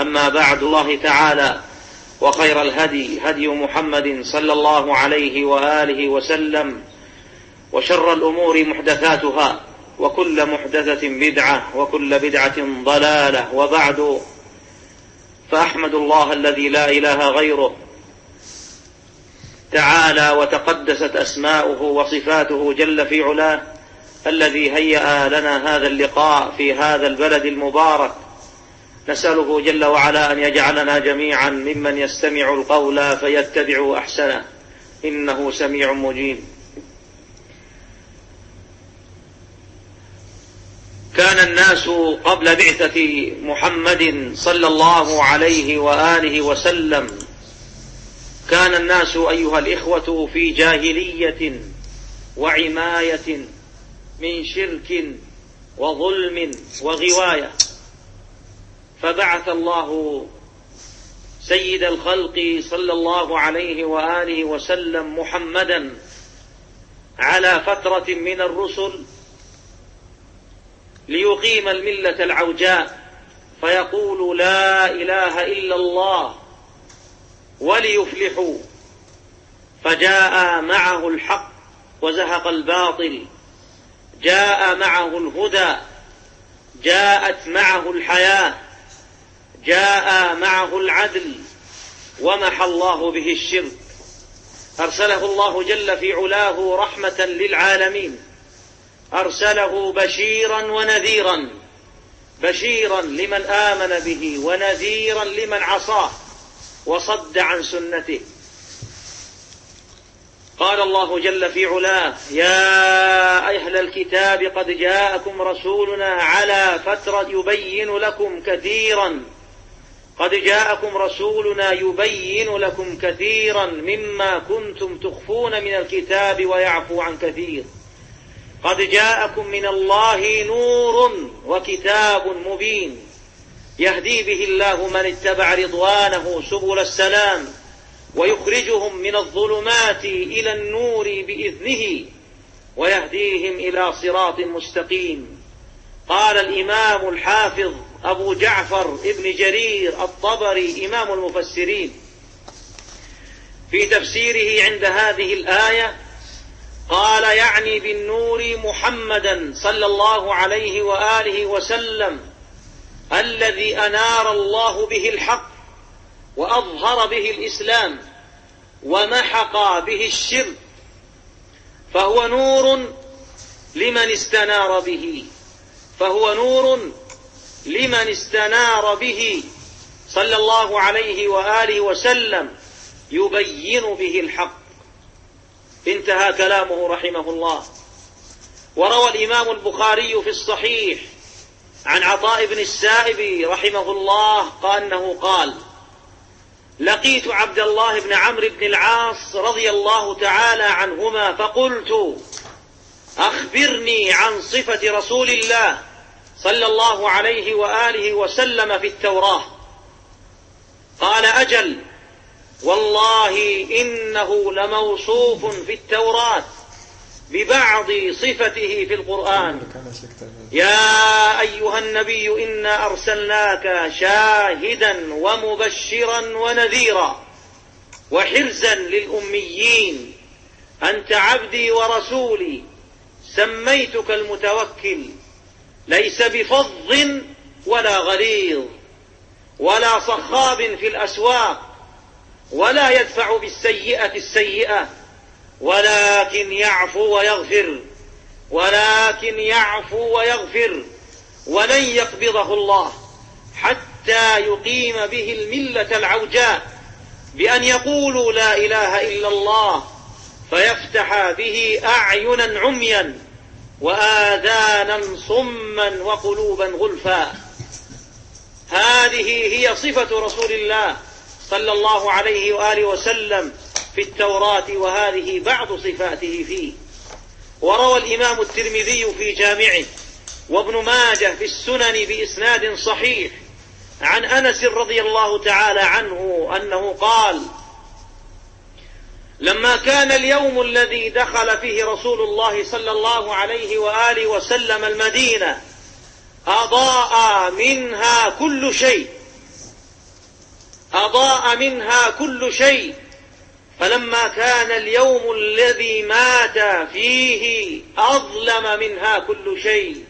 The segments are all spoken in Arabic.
أما بعد الله تعالى وخير الهدي هدي محمد صلى الله عليه وآله وسلم وشر الأمور محدثاتها وكل محدثة بدعة وكل بدعة ضلالة وبعد فأحمد الله الذي لا إله غيره تعالى وتقدست أسماؤه وصفاته جل في علاه الذي هيأ لنا هذا اللقاء في هذا البلد المبارك نسأله جل وعلا أن يجعلنا جميعا ممن يستمع القول فيتبع أحسنه. إنه سميع مجيب. كان الناس قبل بعثة محمد صلى الله عليه وآله وسلم. كان الناس أيها الإخوة في جاهلية وعماية من شرك وظلم وغواية. فبعث الله سيد الخلق صلى الله عليه وآله وسلم محمدا على فترة من الرسل ليقيم الملة العوجاء فيقول لا إله إلا الله وليفلحوا. فجاء معه الحق وزهق الباطل جاء معه الهدى جاءت معه الحياة. جاء معه العدل ومحى الله به الشرك. أرسله الله جل في علاه رحمة للعالمين. أرسله بشيرا ونذيرا. بشيرا لمن آمن به ونذيرا لمن عصاه. وصد عن سنته. قال الله جل في علاه يا أهل الكتاب قد جاءكم رسولنا على فترة يبين لكم كثيرا. قد جاءكم رسولنا يبين لكم كثيرا مما كنتم تخفون من الكتاب ويعفو عن كثير. قد جاءكم من الله نور وكتاب مبين. يهدي به الله من اتبع رضوانه سبل السلام ويخرجهم من الظلمات إلى النور بإذنه ويهديهم إلى صراط مستقيم. قال الإمام الحافظ أبو جعفر ابن جرير الطبري إمام المفسرين. في تفسيره عند هذه الآية قال يعني بالنور محمدا صلى الله عليه وآله وسلم الذي أنار الله به الحق وأظهر به الإسلام ومحق به الشرك فهو نور لمن استنار به فهو نور لمن استنار به صلى الله عليه وآله وسلم يبين به الحق. انتهى كلامه رحمه الله. وروى الإمام البخاري في الصحيح عن عطاء بن السائب رحمه الله قال انه قال لقيت عبد الله بن عمرو بن العاص رضي الله تعالى عنهما فقلت أخبرني عن صفة رسول الله صلى الله عليه وآله وسلم في التوراة. قال أجل والله إنه لموصوف في التوراة ببعض صفته في القرآن. يا أيها النبي إنا أرسلناك شاهدا ومبشرا ونذيرا وحرزا للأميين. أنت عبدي ورسولي سميتك المتوكل. ليس بفظ ولا غليظ ولا صخاب في الأسواق ولا يدفع بالسيئة السيئة ولكن يعفو ويغفر ولكن يعفو ويغفر ولن يقبضه الله حتى يقيم به الملة العوجاء بأن يقولوا لا إله إلا الله فيفتح به أعينا عميا. وآذانا صما وقلوبا غلفا. هذه هي صفة رسول الله صلى الله عليه وآله وسلم في التوراة وهذه بعض صفاته فيه. وروى الإمام الترمذي في جامعه وابن ماجه في السنن بإسناد صحيح عن أنس رضي الله تعالى عنه أنه قال لما كان اليوم الذي دخل فيه رسول الله صلى الله عليه وآله وسلم المدينة أضاء منها كل شيء. أضاء منها كل شيء. فلما كان اليوم الذي مات فيه أظلم منها كل شيء.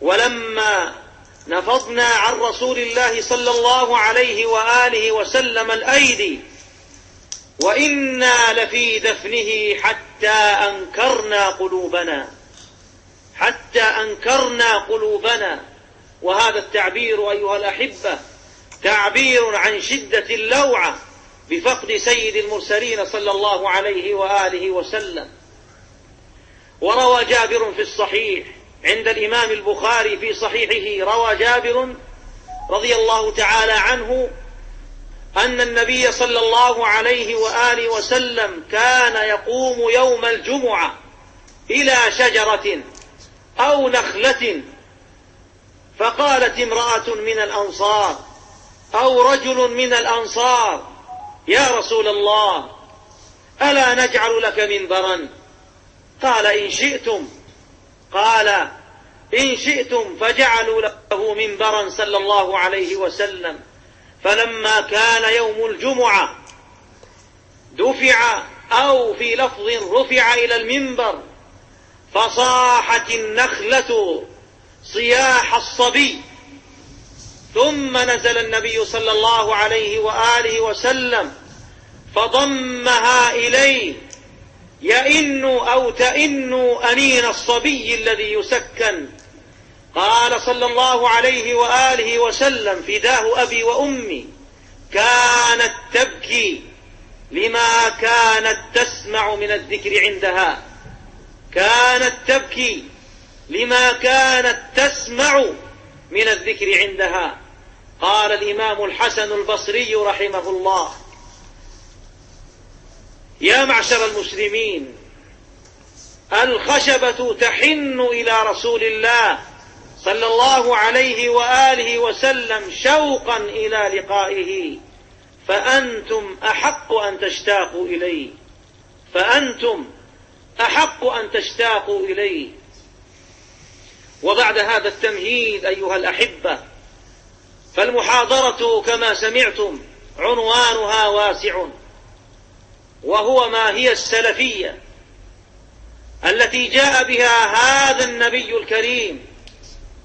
ولما نفضنا عن رسول الله صلى الله عليه وآله وسلم الأيدي وإنا لفي دفنه حتى أنكرنا قلوبنا. حتى أنكرنا قلوبنا. وهذا التعبير أيها الأحبة تعبير عن شدة اللوعة بفقد سيد المرسلين صلى الله عليه وآله وسلم. وروى جابر في الصحيح عند الإمام البخاري في صحيحه روى جابر رضي الله تعالى عنه أن النبي صلى الله عليه وآله وسلم كان يقوم يوم الجمعة إلى شجرة أو نخلة. فقالت امرأة من الأنصار أو رجل من الأنصار يا رسول الله ألا نجعل لك منبرا؟ قال إن شئتم. قال إن شئتم فجعلوا له منبرا صلى الله عليه وسلم. فلما كان يوم الجمعة دفع أو في لفظ رفع إلى المنبر فصاحت النخلة صياح الصبي. ثم نزل النبي صلى الله عليه وآله وسلم فضمها إليه يئن أو تئن أنين الصبي الذي يسكن. قال صلى الله عليه وآله وسلم فداه أبي وأمي كانت تبكي لما كانت تسمع من الذكر عندها. كانت تبكي لما كانت تسمع من الذكر عندها. قال الإمام الحسن البصري رحمه الله. يا معشر المسلمين الخشبة تحن إلى رسول الله صلى الله عليه وآله وسلم شوقا إلى لقائه فأنتم أحق أن تشتاقوا إليه. فأنتم أحق أن تشتاقوا إليه. وبعد هذا التمهيد أيها الأحبة فالمحاضرة كما سمعتم عنوانها واسع وهو ما هي السلفية التي جاء بها هذا النبي الكريم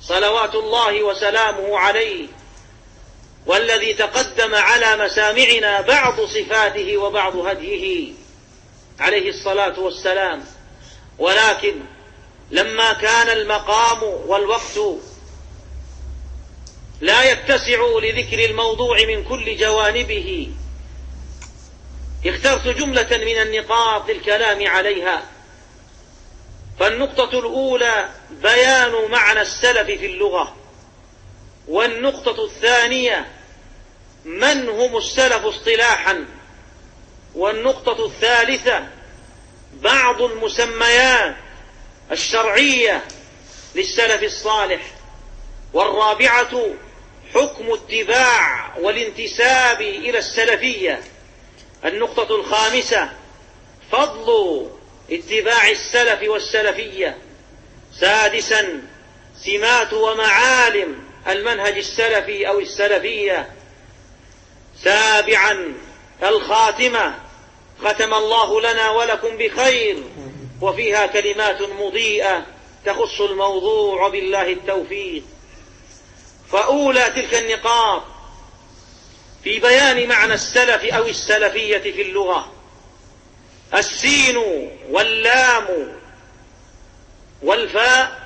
صلوات الله وسلامه عليه والذي تقدم على مسامعنا بعض صفاته وبعض هديه عليه الصلاة والسلام. ولكن لما كان المقام والوقت لا يتسع لذكر الموضوع من كل جوانبه اخترت جملة من النقاط للكلام عليها. فالنقطة الأولى بيان معنى السلف في اللغة. والنقطة الثانية من هم السلف اصطلاحا. والنقطة الثالثة بعض المسميات الشرعية للسلف الصالح. والرابعة حكم اتباع والانتساب إلى السلفية. النقطة الخامسة فضل اتباع السلف والسلفية. سادسا سمات ومعالم المنهج السلفي أو السلفية. سابعا الخاتمة. ختم الله لنا ولكم بخير. وفيها كلمات مضيئة تخص الموضوع بالله التوفيق. فأولى تلك النقاط في بيان معنى السلف أو السلفية في اللغة. السين واللام والفاء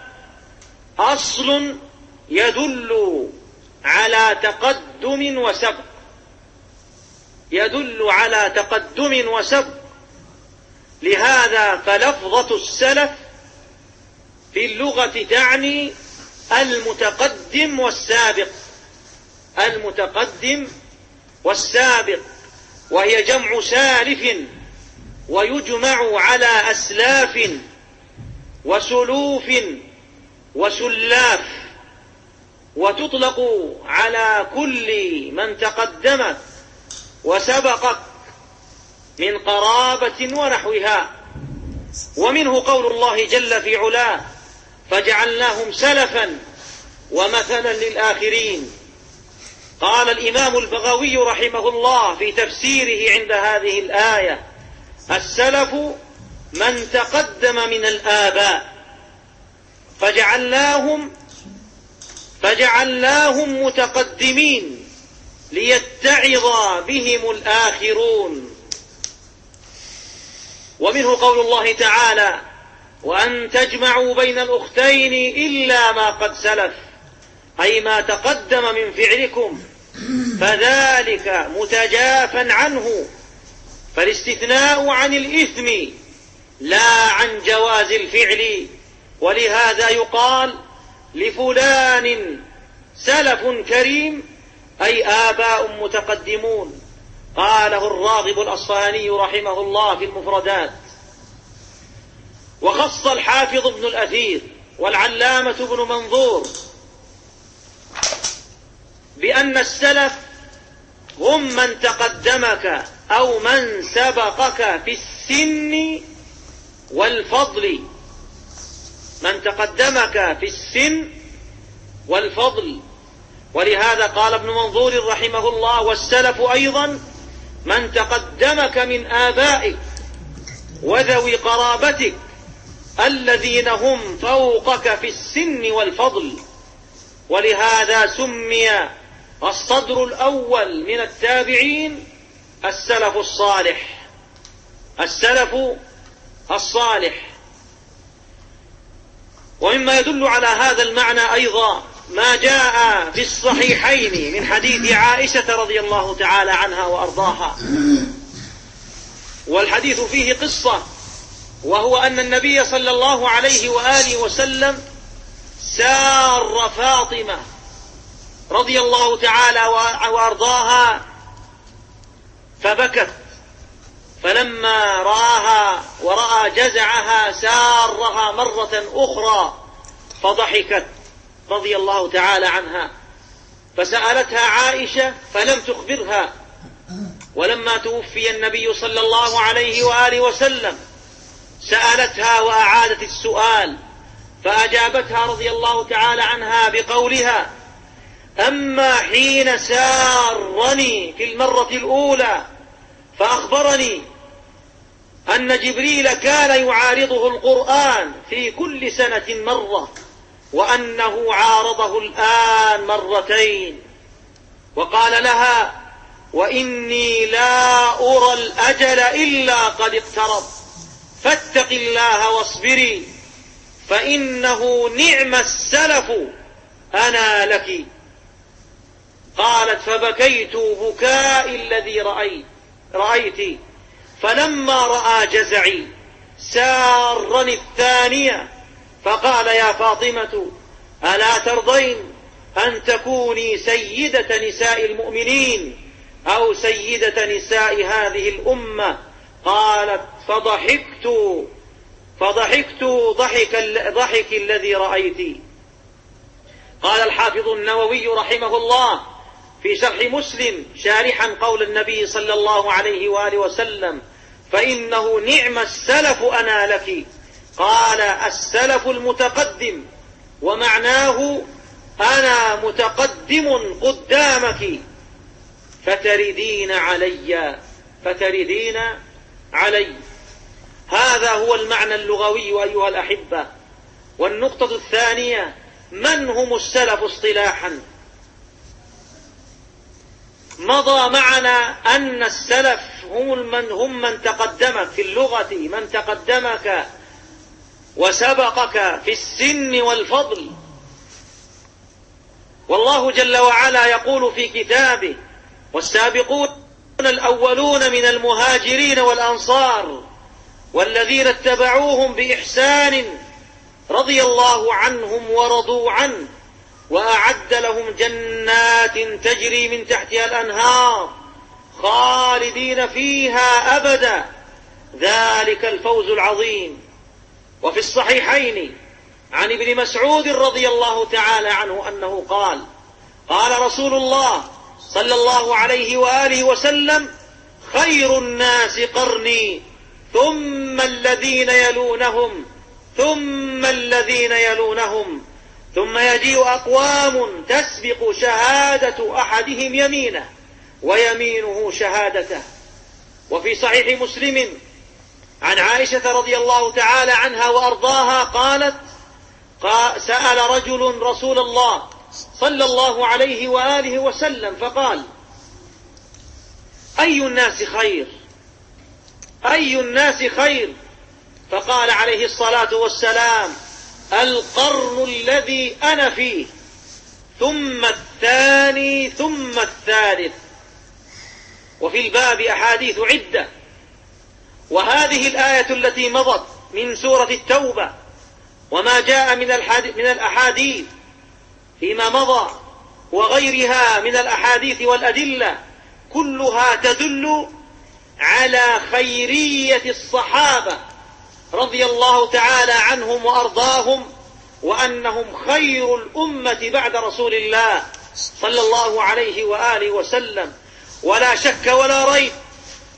أصل يدل على تقدم وسبق. يدل على تقدم وسبق. لهذا فلفظة السلف في اللغة تعني المتقدم والسابق. المتقدم والسابق. وهي جمع سالف ويجمع على أسلاف وسلوف وسلاف وتطلق على كل من تقدمك وسبقك من قرابة ونحوها. ومنه قول الله جل في علاه فجعلناهم سلفا ومثلا للآخرين. قال الإمام البغوي رحمه الله في تفسيره عند هذه الآية السلف من تقدم من الآباء فجعلناهم فجعلناهم متقدمين ليتعظ بهم الآخرون. ومنه قول الله تعالى وأن تجمعوا بين الأختين إلا ما قد سلف أي ما تقدم من فعلكم فذلك متجافا عنه فالاستثناء عن الإثم لا عن جواز الفعل. ولهذا يقال لفلان سلف كريم أي آباء متقدمون. قاله الراغب الأصفهاني رحمه الله في المفردات. وخص الحافظ ابن الأثير والعلامة ابن منظور بأن السلف هم من تقدمك. أو من سبقك في السن والفضل. من تقدمك في السن والفضل. ولهذا قال ابن منظور رحمه الله والسلف أيضا من تقدمك من آبائك وذوي قرابتك الذين هم فوقك في السن والفضل. ولهذا سمي الصدر الأول من التابعين السلف الصالح. السلف الصالح. ومما يدل على هذا المعنى أيضا ما جاء في الصحيحين من حديث عائشة رضي الله تعالى عنها وأرضاها. والحديث فيه قصة وهو أن النبي صلى الله عليه وآله وسلم سار فاطمة رضي الله تعالى وأرضاها فبكت. فلما رآها ورأى جزعها سارها مرة أخرى فضحكت رضي الله تعالى عنها. فسألتها عائشة فلم تخبرها. ولما توفي النبي صلى الله عليه وآله وسلم سألتها وأعادت السؤال فأجابتها رضي الله تعالى عنها بقولها أما حين سارني في المرة الأولى فأخبرني أن جبريل كان يعارضه القرآن في كل سنة مرة وأنه عارضه الآن مرتين. وقال لها وإني لا أرى الأجل إلا قد اقترب فاتق الله واصبري فإنه نعم السلف أنا لك. قالت فبكيت بكاء الذي رأيت رأيت. فلما رأى جزعي سارني الثانية فقال يا فاطمة ألا ترضين أن تكوني سيدة نساء المؤمنين أو سيدة نساء هذه الأمة؟ قالت فضحكت فضحكت ضحك, ضحك الذي رأيت. قال الحافظ النووي رحمه الله في شرح مسلم شارحا قول النبي صلى الله عليه وآله وسلم فإنه نعم السلف أنا لك. قال السلف المتقدم ومعناه أنا متقدم قدامك. فتردين علي فتردين علي. هذا هو المعنى اللغوي أيها الأحبة. والنقطة الثانية من هم السلف اصطلاحا؟ مضى معنا أن السلف هم من هم من تقدمك في اللغة من تقدمك وسبقك في السن والفضل. والله جل وعلا يقول في كتابه والسابقون الأولون من المهاجرين والأنصار والذين اتبعوهم بإحسان رضي الله عنهم ورضوا عنه. وأعد لهم جنات تجري من تحتها الأنهار خالدين فيها أبدا. ذلك الفوز العظيم. وفي الصحيحين عن ابن مسعود رضي الله تعالى عنه أنه قال قال رسول الله صلى الله عليه وآله وسلم خير الناس قرني ثم الذين يلونهم ثم الذين يلونهم. ثم يجيء أقوام تسبق شهادة أحدهم يمينه ويمينه شهادته. وفي صحيح مسلم عن عائشة رضي الله تعالى عنها وأرضاها قالت سأل رجل رسول الله صلى الله عليه وآله وسلم فقال أي الناس خير؟ أي الناس خير؟ فقال عليه الصلاة والسلام القرن الذي أنا فيه. ثم الثاني ثم الثالث. وفي الباب أحاديث عدة. وهذه الآية التي مضت من سورة التوبة وما جاء من من الأحاديث فيما مضى وغيرها من الأحاديث والأدلة كلها تدل على خيرية الصحابة. رضي الله تعالى عنهم وأرضاهم وأنهم خير الأمة بعد رسول الله صلى الله عليه وآله وسلم. ولا شك ولا ريب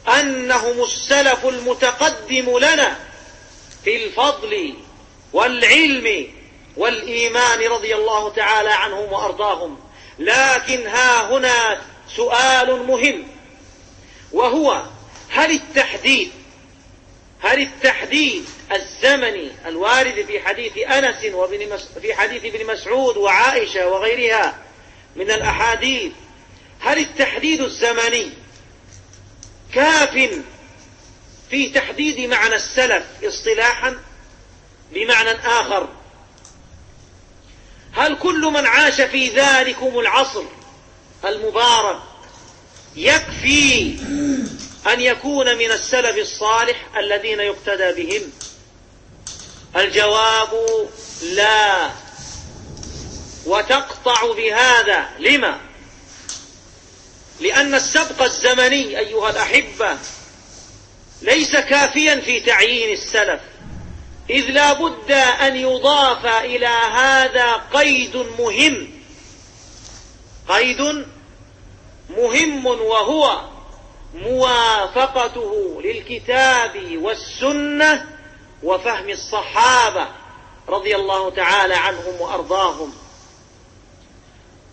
أنهم السلف المتقدم لنا في الفضل والعلم والإيمان رضي الله تعالى عنهم وأرضاهم. لكن ها هنا سؤال مهم وهو هل التحديد هل التحديد الزمني الوارد في حديث أنس وابن في حديث ابن مسعود وعائشة وغيرها من الأحاديث هل التحديد الزمني كاف في تحديد معنى السلف اصطلاحا بمعنى آخر؟ هل كل من عاش في ذلكم العصر المبارك يكفي أن يكون من السلف الصالح الذين يقتدى بهم. الجواب لا. وتقطع بهذا. لما؟ لأن السبق الزمني أيها الأحبة ليس كافيا في تعيين السلف. إذ لا بد أن يضاف إلى هذا قيد مهم. قيد مهم وهو موافقته للكتاب والسنة وفهم الصحابة رضي الله تعالى عنهم وأرضاهم.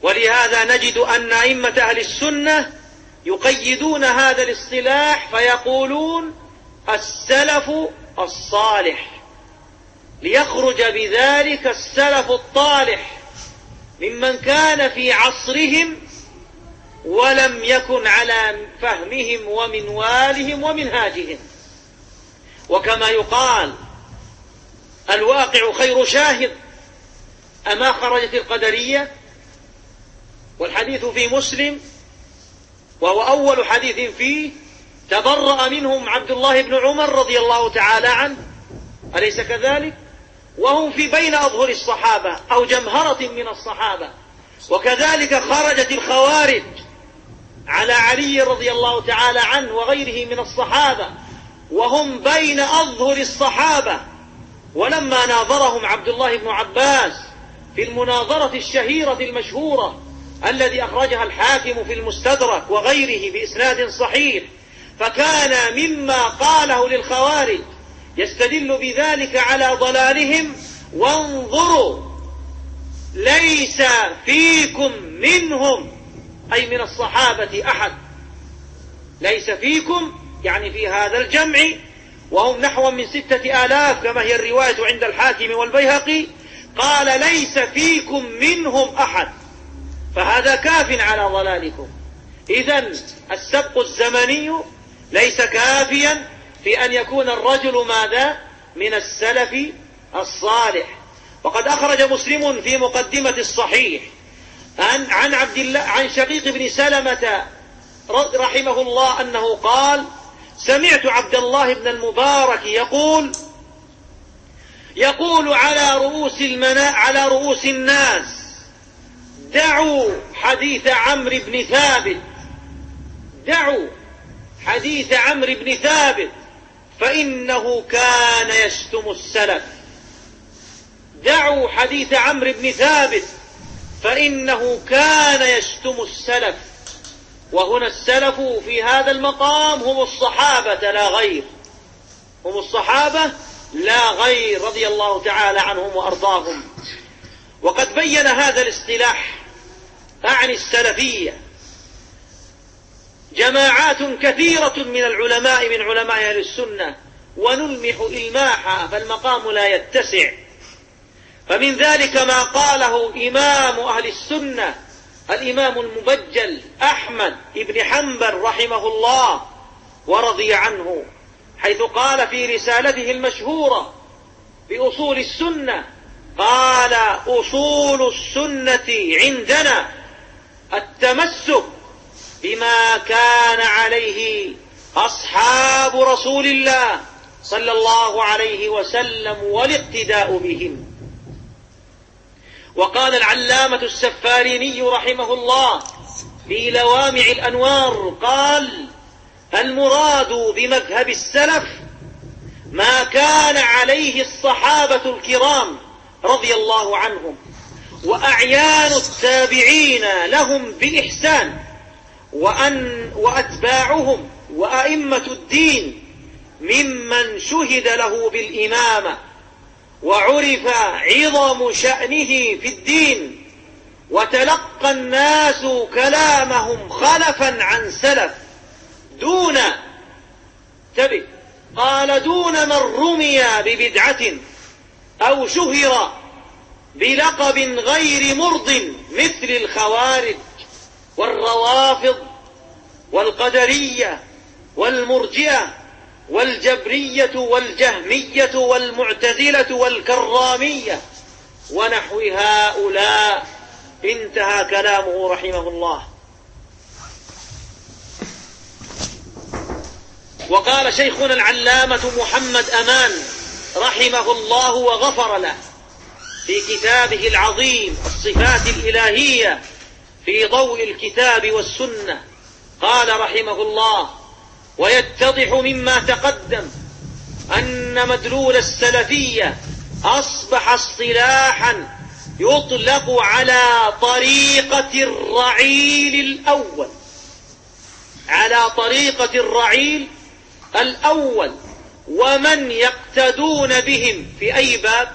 ولهذا نجد أن أئمة أهل السنة يقيدون هذا الاصطلاح فيقولون السلف الصالح ليخرج بذلك السلف الطالح ممن كان في عصرهم ولم يكن على فهمهم ومنوالهم ومنهاجهم وكما يقال الواقع خير شاهد أما خرجت القدرية والحديث في مسلم وهو أول حديث فيه تبرأ منهم عبد الله بن عمر رضي الله تعالى عنه أليس كذلك؟ وهم في بين أظهر الصحابة أو جمهرة من الصحابة. وكذلك خرجت الخوارج على علي رضي الله تعالى عنه وغيره من الصحابة وهم بين أظهر الصحابة. ولما ناظرهم عبد الله بن عباس في المناظرة الشهيرة المشهورة الذي أخرجها الحاكم في المستدرك وغيره بإسناد صحيح فكان مما قاله للخوارج يستدل بذلك على ضلالهم وانظروا ليس فيكم منهم أي من الصحابة أحد. ليس فيكم يعني في هذا الجمع وهم نحو من ستة آلاف كما هي الرواية عند الحاكم والبيهقي قال ليس فيكم منهم أحد. فهذا كاف على ضلالكم. إذا السبق الزمني ليس كافيا في أن يكون الرجل ماذا؟ من السلف الصالح. وقد أخرج مسلم في مقدمة الصحيح عن عن عبد الله عن شقيق بن سلمة رحمه الله أنه قال سمعت عبد الله بن المبارك يقول يقول على رؤوس المنا على رؤوس الناس دعوا حديث عمرو بن ثابت دعوا حديث عمرو بن ثابت فإنه كان يشتم السلف. دعوا حديث عمرو بن ثابت فإنه كان يشتم السلف. وهنا السلف في هذا المقام هم الصحابة لا غير. هم الصحابة لا غير رضي الله تعالى عنهم وأرضاهم. وقد بين هذا الاصطلاح أعني السلفية. جماعات كثيرة من العلماء من علماء أهل السنة ونلمح إلماحا فالمقام لا يتسع. فمن ذلك ما قاله إمام أهل السنة الإمام المبجل أحمد بن حنبل رحمه الله ورضي عنه حيث قال في رسالته المشهورة بأصول السنة قال أصول السنة عندنا التمسك بما كان عليه أصحاب رسول الله صلى الله عليه وسلم والاقتداء بهم. وقال العلامة السفاريني رحمه الله في لوامع الأنوار قال المراد بمذهب السلف ما كان عليه الصحابة الكرام رضي الله عنهم وأعيان التابعين لهم بإحسان وأن وأتباعهم وأئمة الدين ممن شهد له بالإمامة. وعرف عظم شأنه في الدين وتلقى الناس كلامهم خلفا عن سلف. دون تبه قال دون من رمي ببدعة أو شهر بلقب غير مرض مثل الخوارج والروافض والقدرية والمرجئة. والجبرية والجهمية والمعتزلة والكرامية ونحو هؤلاء انتهى كلامه رحمه الله. وقال شيخنا العلامة محمد أمان رحمه الله وغفر له في كتابه العظيم الصفات الإلهية في ضوء الكتاب والسنة. قال رحمه الله ويتضح مما تقدم أن مدلول السلفية أصبح اصطلاحا يطلق على طريقة الرعيل الأول. على طريقة الرعيل الأول. ومن يقتدون بهم في أي باب؟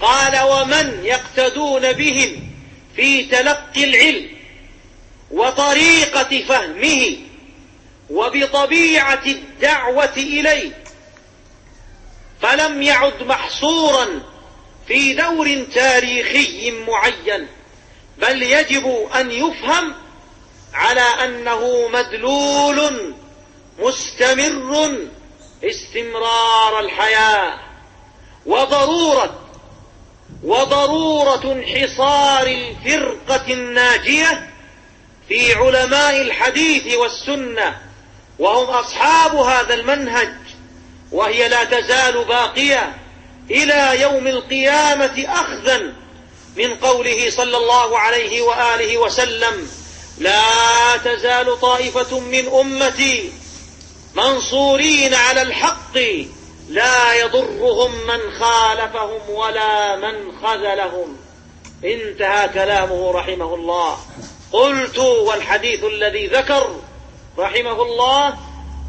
قال ومن يقتدون بهم في تلقي العلم وطريقة فهمه وبطبيعة الدعوة إليه فلم يعد محصورا في دور تاريخي معين بل يجب أن يفهم على أنه مدلول مستمر استمرار الحياة وضرورة وضرورة انحصار الفرقة الناجية في علماء الحديث والسنة. وهم أصحاب هذا المنهج وهي لا تزال باقية إلى يوم القيامة أخذا من قوله صلى الله عليه وآله وسلم لا تزال طائفة من أمتي منصورين على الحق لا يضرهم من خالفهم ولا من خذلهم. انتهى كلامه رحمه الله. قلت والحديث الذي ذكر رحمه الله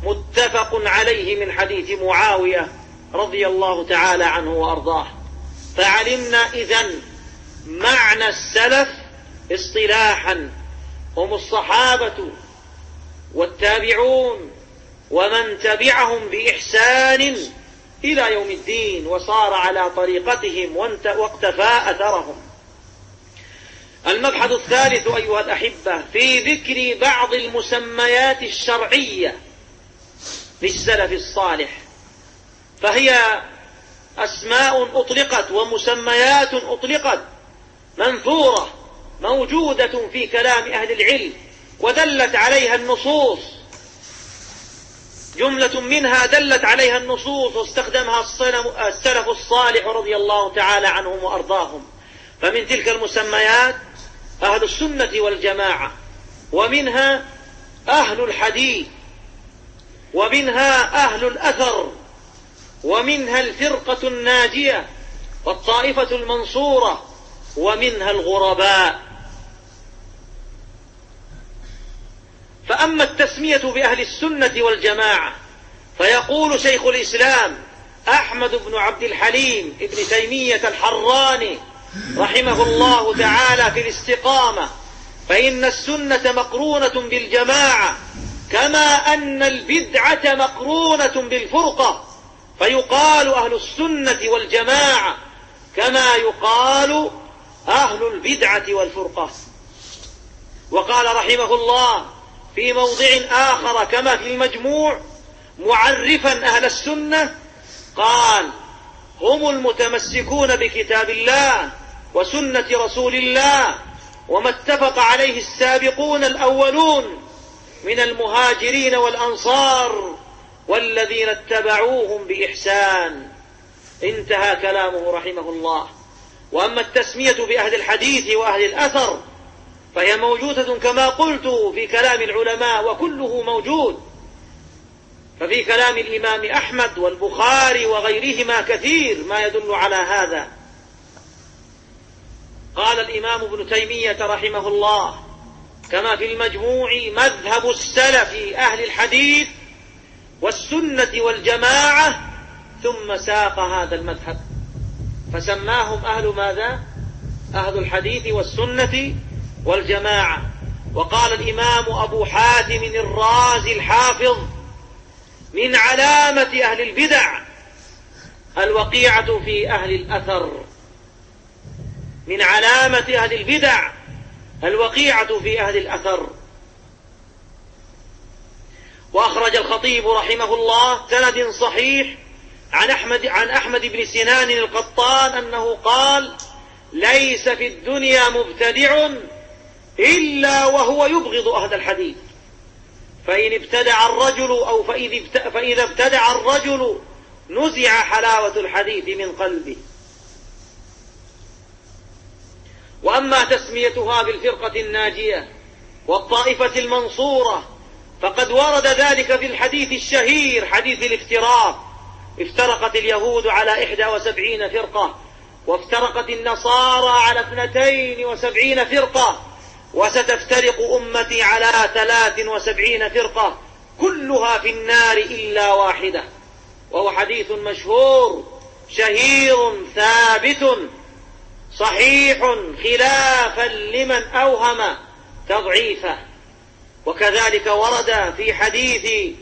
متفق عليه من حديث معاوية رضي الله تعالى عنه وأرضاه فعلمنا إذن معنى السلف اصطلاحا هم الصحابة والتابعون ومن تبعهم بإحسان إلى يوم الدين وصار على طريقتهم واقتفى أثرهم المبحث الثالث أيها الأحبة في ذكر بعض المسميات الشرعية للسلف الصالح فهي أسماء أطلقت ومسميات أطلقت منثورة موجودة في كلام أهل العلم ودلت عليها النصوص. جملة منها دلت عليها النصوص واستخدمها السلف الصالح رضي الله تعالى عنهم وأرضاهم. فمن تلك المسميات أهل السنة والجماعة ومنها أهل الحديث ومنها أهل الأثر ومنها الفرقة الناجية والطائفة المنصورة ومنها الغرباء. فأما التسمية بأهل السنة والجماعة فيقول شيخ الإسلام أحمد بن عبد الحليم ابن تيمية الحراني رحمه الله تعالى في الاستقامة. فإن السنة مقرونة بالجماعة كما أن البدعة مقرونة بالفرقة. فيقال أهل السنة والجماعة كما يقال أهل البدعة والفرقة. وقال رحمه الله في موضع آخر كما في المجموع معرفا أهل السنة قال هم المتمسكون بكتاب الله وسنة رسول الله وما اتفق عليه السابقون الأولون من المهاجرين والأنصار والذين اتبعوهم بإحسان. انتهى كلامه رحمه الله. وأما التسمية بأهل الحديث وأهل الأثر فهي موجودة كما قلت في كلام العلماء وكله موجود. ففي كلام الإمام أحمد والبخاري وغيرهما كثير ما يدل على هذا. قال الإمام ابن تيمية رحمه الله كما في المجموع مذهب السلف أهل الحديث والسنة والجماعة ثم ساق هذا المذهب. فسماهم أهل ماذا؟ أهل الحديث والسنة والجماعة. وقال الإمام أبو حاتم الرازي الحافظ من علامة أهل البدع الوقيعة في أهل الأثر. من علامة أهل البدع الوقيعة في أهل الأثر. وأخرج الخطيب رحمه الله سند صحيح عن أحمد عن أحمد بن سنان القطان أنه قال ليس في الدنيا مبتدع إلا وهو يبغض أهل الحديث. فإن ابتدع الرجل أو فإذا ابتدع الرجل نزع حلاوة الحديث من قلبه. وأما تسميتها بالفرقة الناجية والطائفة المنصورة فقد ورد ذلك في الحديث الشهير حديث الافتراق. افترقت اليهود على إحدى وسبعين فرقة وافترقت النصارى على اثنتين وسبعين فرقة وستفترق أمتي على ثلاث وسبعين فرقة كلها في النار إلا واحدة. وهو حديث مشهور شهير ثابت. صحيح خلافا لمن أوهم تضعيفه. وكذلك ورد في حديث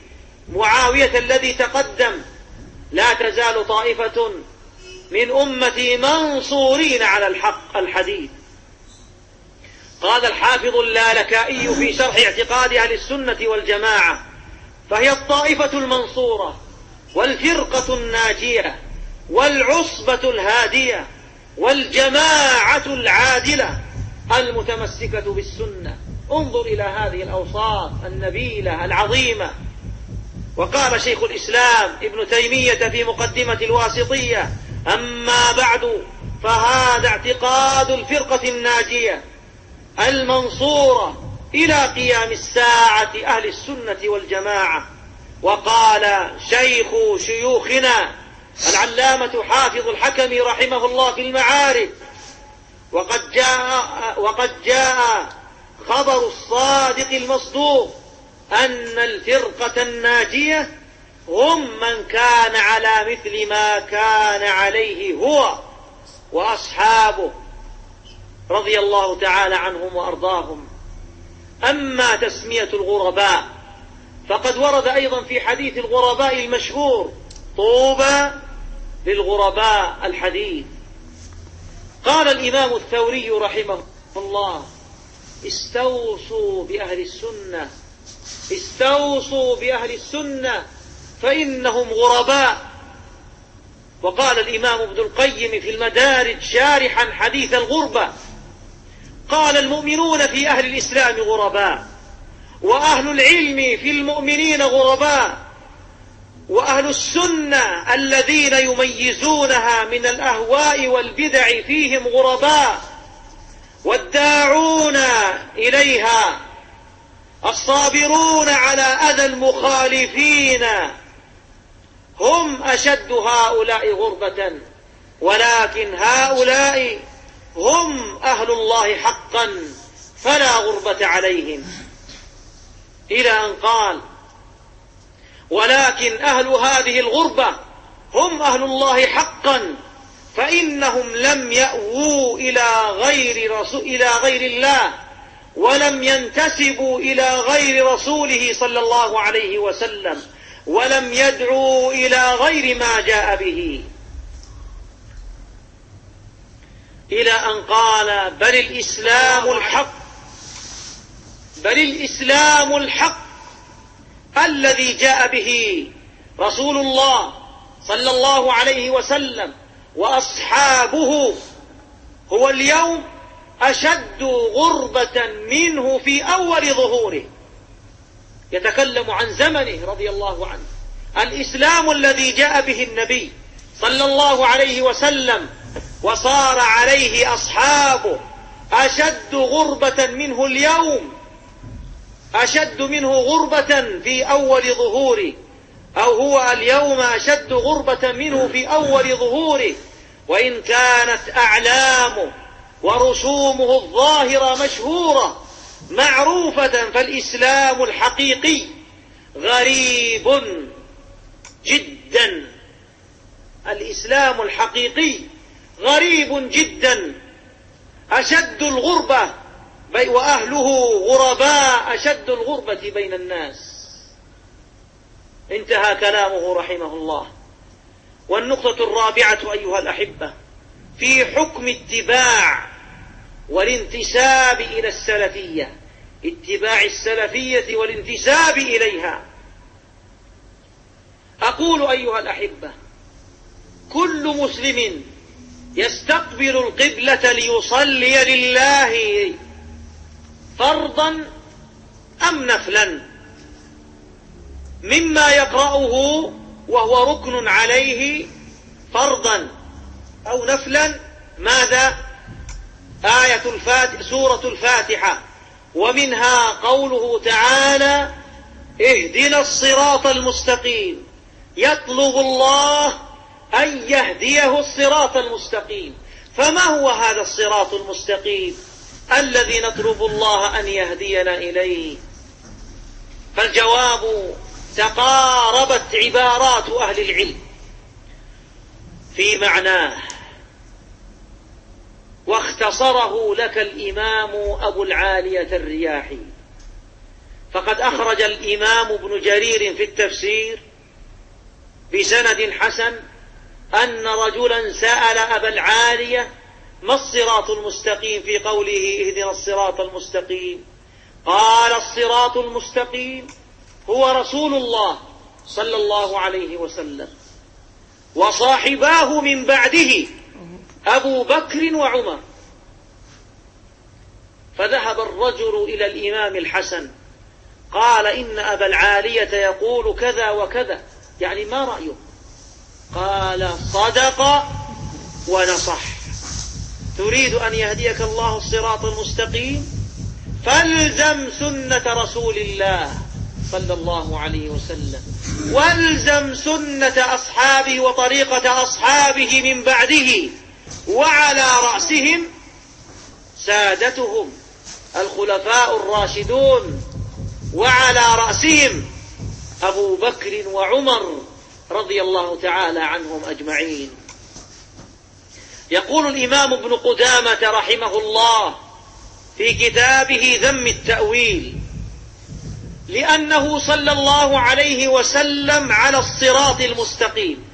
معاوية الذي تقدم لا تزال طائفة من أمتي منصورين على الحق الحديث. قال الحافظ اللالكائي في شرح اعتقاد أهل السنة والجماعة فهي الطائفة المنصورة والفرقة الناجية والعصبة الهادية والجماعة العادلة المتمسكة بالسنة. انظر إلى هذه الأوصاف النبيلة العظيمة. وقال شيخ الإسلام ابن تيمية في مقدمة الواسطية أما بعد فهذا اعتقاد الفرقة الناجية المنصورة إلى قيام الساعة أهل السنة والجماعة. وقال شيخ شيوخنا العلامة حافظ الحكم رحمه الله في المعارف. وقد جاء وقد جاء خبر الصادق المصدوق أن الفرقة الناجية هم من كان على مثل ما كان عليه هو وأصحابه رضي الله تعالى عنهم وأرضاهم. أما تسمية الغرباء فقد ورد أيضا في حديث الغرباء المشهور طوبى للغرباء الحديث. قال الإمام الثوري رحمه الله استوصوا بأهل السنة استوصوا بأهل السنة فإنهم غرباء. وقال الإمام ابن القيم في المدارج شارحا حديث الغربة قال المؤمنون في أهل الإسلام غرباء وأهل العلم في المؤمنين غرباء. وأهل السنة الذين يميزونها من الأهواء والبدع فيهم غرباء والداعون إليها الصابرون على أذى المخالفين هم أشد هؤلاء غربة ولكن هؤلاء هم أهل الله حقا فلا غربة عليهم إلى أن قال ولكن أهل هذه الغربة هم أهل الله حقا فإنهم لم يأووا إلى غير رسول إلى غير الله ولم ينتسبوا إلى غير رسوله صلى الله عليه وسلم ولم يدعوا إلى غير ما جاء به. إلى أن قال بل الإسلام الحق بل الإسلام الحق الذي جاء به رسول الله صلى الله عليه وسلم وأصحابه هو اليوم أشد غربة منه في أول ظهوره. يتكلم عن زمنه رضي الله عنه. الإسلام الذي جاء به النبي صلى الله عليه وسلم وصار عليه أصحابه أشد غربة منه اليوم أشد منه غربة في أول ظهوره أو هو اليوم أشد غربة منه في أول ظهوره وإن كانت أعلامه ورسومه الظاهرة مشهورة معروفة فالإسلام الحقيقي غريب جدا. الإسلام الحقيقي غريب جدا. أشد الغربة وأهله غرباء أشد الغربة بين الناس. انتهى كلامه رحمه الله. والنقطة الرابعة أيها الأحبة في حكم اتباع والانتساب إلى السلفية اتباع السلفية والانتساب إليها. أقول أيها الأحبة كل مسلم يستقبل القبلة ليصلي لله فرضا أم نفلا؟ مما يقرأه وهو ركن عليه فرضا أو نفلا ماذا؟ آية الفاتحة سورة الفاتحة. ومنها قوله تعالى اهدنا الصراط المستقيم. يطلب الله أن يهديه الصراط المستقيم. فما هو هذا الصراط المستقيم؟ الذي نطلب الله أن يهدينا إليه. فالجواب تقاربت عبارات أهل العلم. في معناه واختصره لك الإمام أبو العالية الرياحي. فقد أخرج الإمام ابن جرير في التفسير بسند حسن أن رجلا سأل أبا العالية ما الصراط المستقيم في قوله اهدنا الصراط المستقيم؟ قال الصراط المستقيم هو رسول الله صلى الله عليه وسلم. وصاحباه من بعده أبو بكر وعمر. فذهب الرجل إلى الإمام الحسن. قال إن أبا العالية يقول كذا وكذا. يعني ما رأيه؟ قال صدق ونصح. تريد أن يهديك الله الصراط المستقيم؟ فالزم سنة رسول الله صلى الله عليه وسلم. والزم سنة أصحابه وطريقة أصحابه من بعده. وعلى رأسهم سادتهم الخلفاء الراشدون. وعلى رأسهم أبو بكر وعمر رضي الله تعالى عنهم أجمعين. يقول الإمام ابن قدامة رحمه الله في كتابه ذم التأويل لأنه صلى الله عليه وسلم على الصراط المستقيم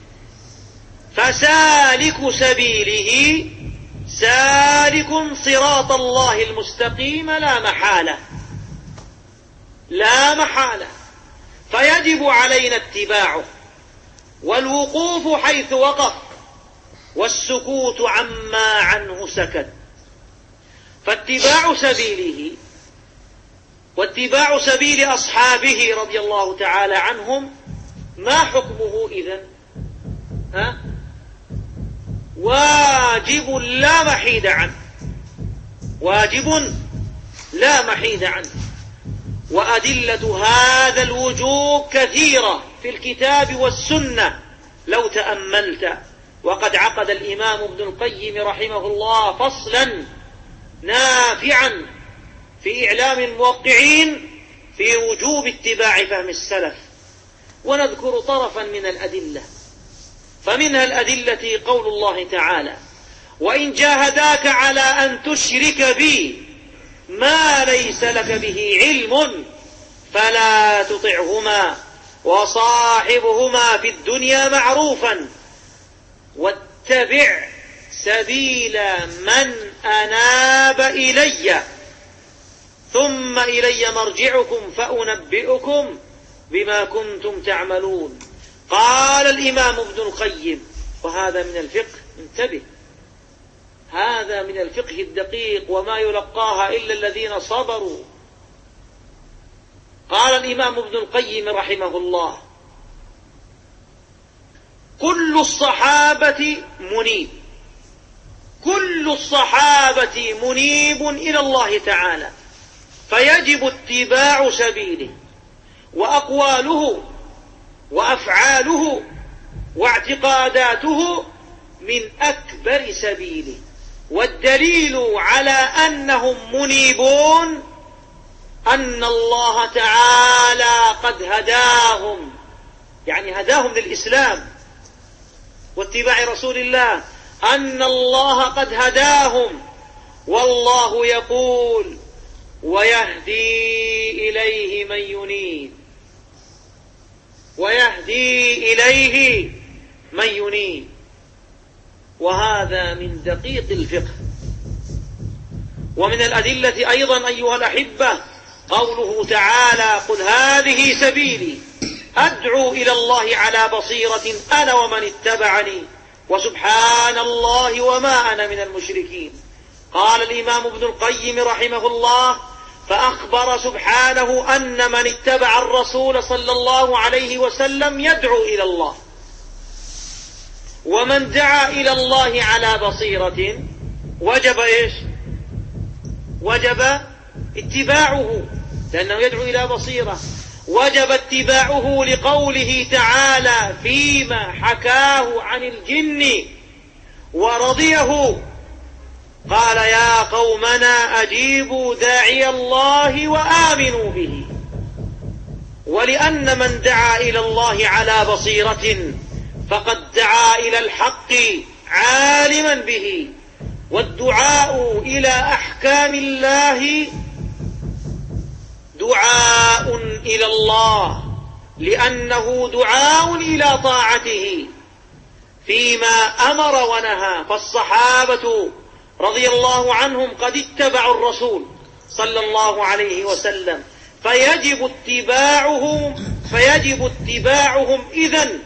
فسالك سبيله سالك صراط الله المستقيم لا محالة لا محالة فيجب علينا اتباعه والوقوف حيث وقف والسكوت عما عنه سكت. فاتباع سبيله واتباع سبيل أصحابه رضي الله تعالى عنهم ما حكمه إذن؟ ها؟ واجب لا محيد عنه. واجب لا محيد عنه. وأدلة هذا الوجوب كثيرة في الكتاب والسنة. لو تأملت وقد عقد الإمام ابن القيم رحمه الله فصلا نافعا في إعلام الموقعين في وجوب اتباع فهم السلف. ونذكر طرفا من الأدلة. فمنها الأدلة قول الله تعالى وإن جاهداك على أن تشرك بي ما ليس لك به علم فلا تطعهما وصاحبهما في الدنيا معروفا واتبع سبيل من أناب إلي. ثم إلي مرجعكم فأنبئكم بما كنتم تعملون. قال الإمام ابن القيم وهذا من الفقه انتبه. هذا من الفقه الدقيق وما يلقاها إلا الذين صبروا. قال الإمام ابن القيم رحمه الله كل الصحابة منيب. كل الصحابة منيب إلى الله تعالى. فيجب اتباع سبيله وأقواله وأفعاله واعتقاداته من أكبر سبيله. والدليل على أنهم منيبون أن الله تعالى قد هداهم يعني هداهم للإسلام. واتباع رسول الله أن الله قد هداهم والله يقول ويهدي إليه من ينيب. ويهدي إليه من ينيب. وهذا من دقيق الفقه. ومن الأدلة أيضا أيها الأحبة قوله تعالى قل هذه سبيلي. أدعو إلى الله على بصيرة أنا ومن اتبعني وسبحان الله وما أنا من المشركين. قال الإمام ابن القيم رحمه الله فأخبر سبحانه أن من اتبع الرسول صلى الله عليه وسلم يدعو إلى الله. ومن دعا إلى الله على بصيرة وجب إيش؟ وجب اتباعه لأنه يدعو إلى بصيرة. وجب اتباعه لقوله تعالى فيما حكاه عن الجن ورضيه. قال يا قومنا أجيبوا داعي الله وآمنوا به. ولأن من دعا إلى الله على بصيرة فقد دعا إلى الحق عالما به. والدعاء إلى أحكام الله دعاء إلى الله لأنه دعاء إلى طاعته. فيما أمر ونهى فالصحابة رضي الله عنهم قد اتبعوا الرسول صلى الله عليه وسلم. فيجب اتباعهم فيجب اتباعهم إذن.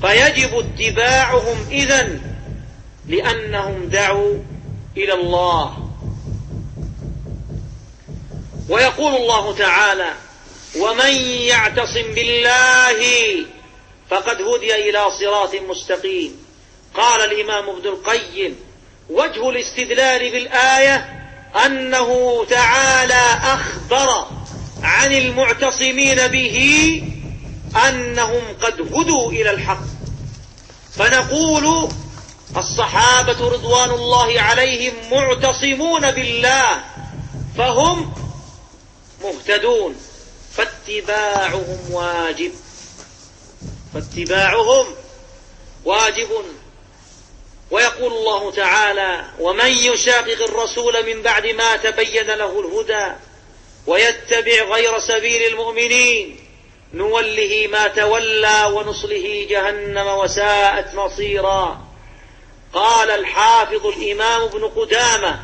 فيجب اتباعهم إذن لأنهم دعوا إلى الله. ويقول الله تعالى ومن يعتصم بالله فقد هدي إلى صراط مستقيم. قال الإمام ابن القيم وجه الاستدلال بالآية أنه تعالى أخبر عن المعتصمين به أنهم قد هدوا إلى الحق. فنقول الصحابة رضوان الله عليهم معتصمون بالله فهم مهتدون فاتباعهم واجب. فاتباعهم واجب. ويقول الله تعالى ومن يشاقق الرسول من بعد ما تبين له الهدى ويتبع غير سبيل المؤمنين نوله ما تولى ونصله جهنم وساءت مصيرا. قال الحافظ الإمام ابن قدامة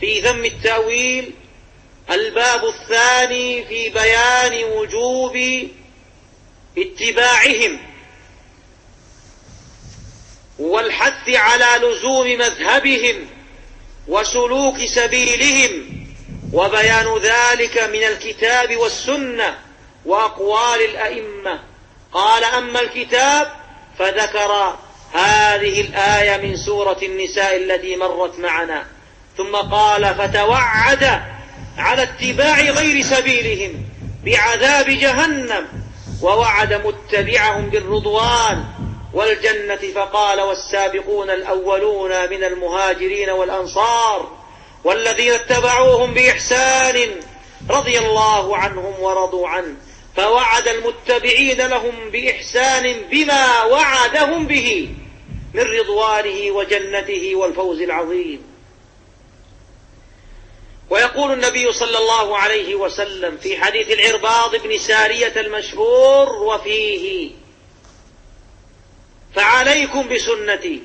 في ذم التأويل الباب الثاني في بيان وجوب اتباعهم والحث على لزوم مذهبهم وسلوك سبيلهم وبيان ذلك من الكتاب والسنة وأقوال الأئمة. قال أما الكتاب فذكر هذه الآية من سورة النساء التي مرت معنا. ثم قال فتوعد على اتباع غير سبيلهم بعذاب جهنم ووعد متبعهم بالرضوان والجنة فقال والسابقون الأولون من المهاجرين والأنصار والذين اتبعوهم بإحسان رضي الله عنهم ورضوا عنه فوعد المتبعين لهم بإحسان بما وعدهم به من رضوانه وجنته والفوز العظيم. ويقول النبي صلى الله عليه وسلم في حديث العرباض بن سارية المشهور وفيه فعليكم بسنتي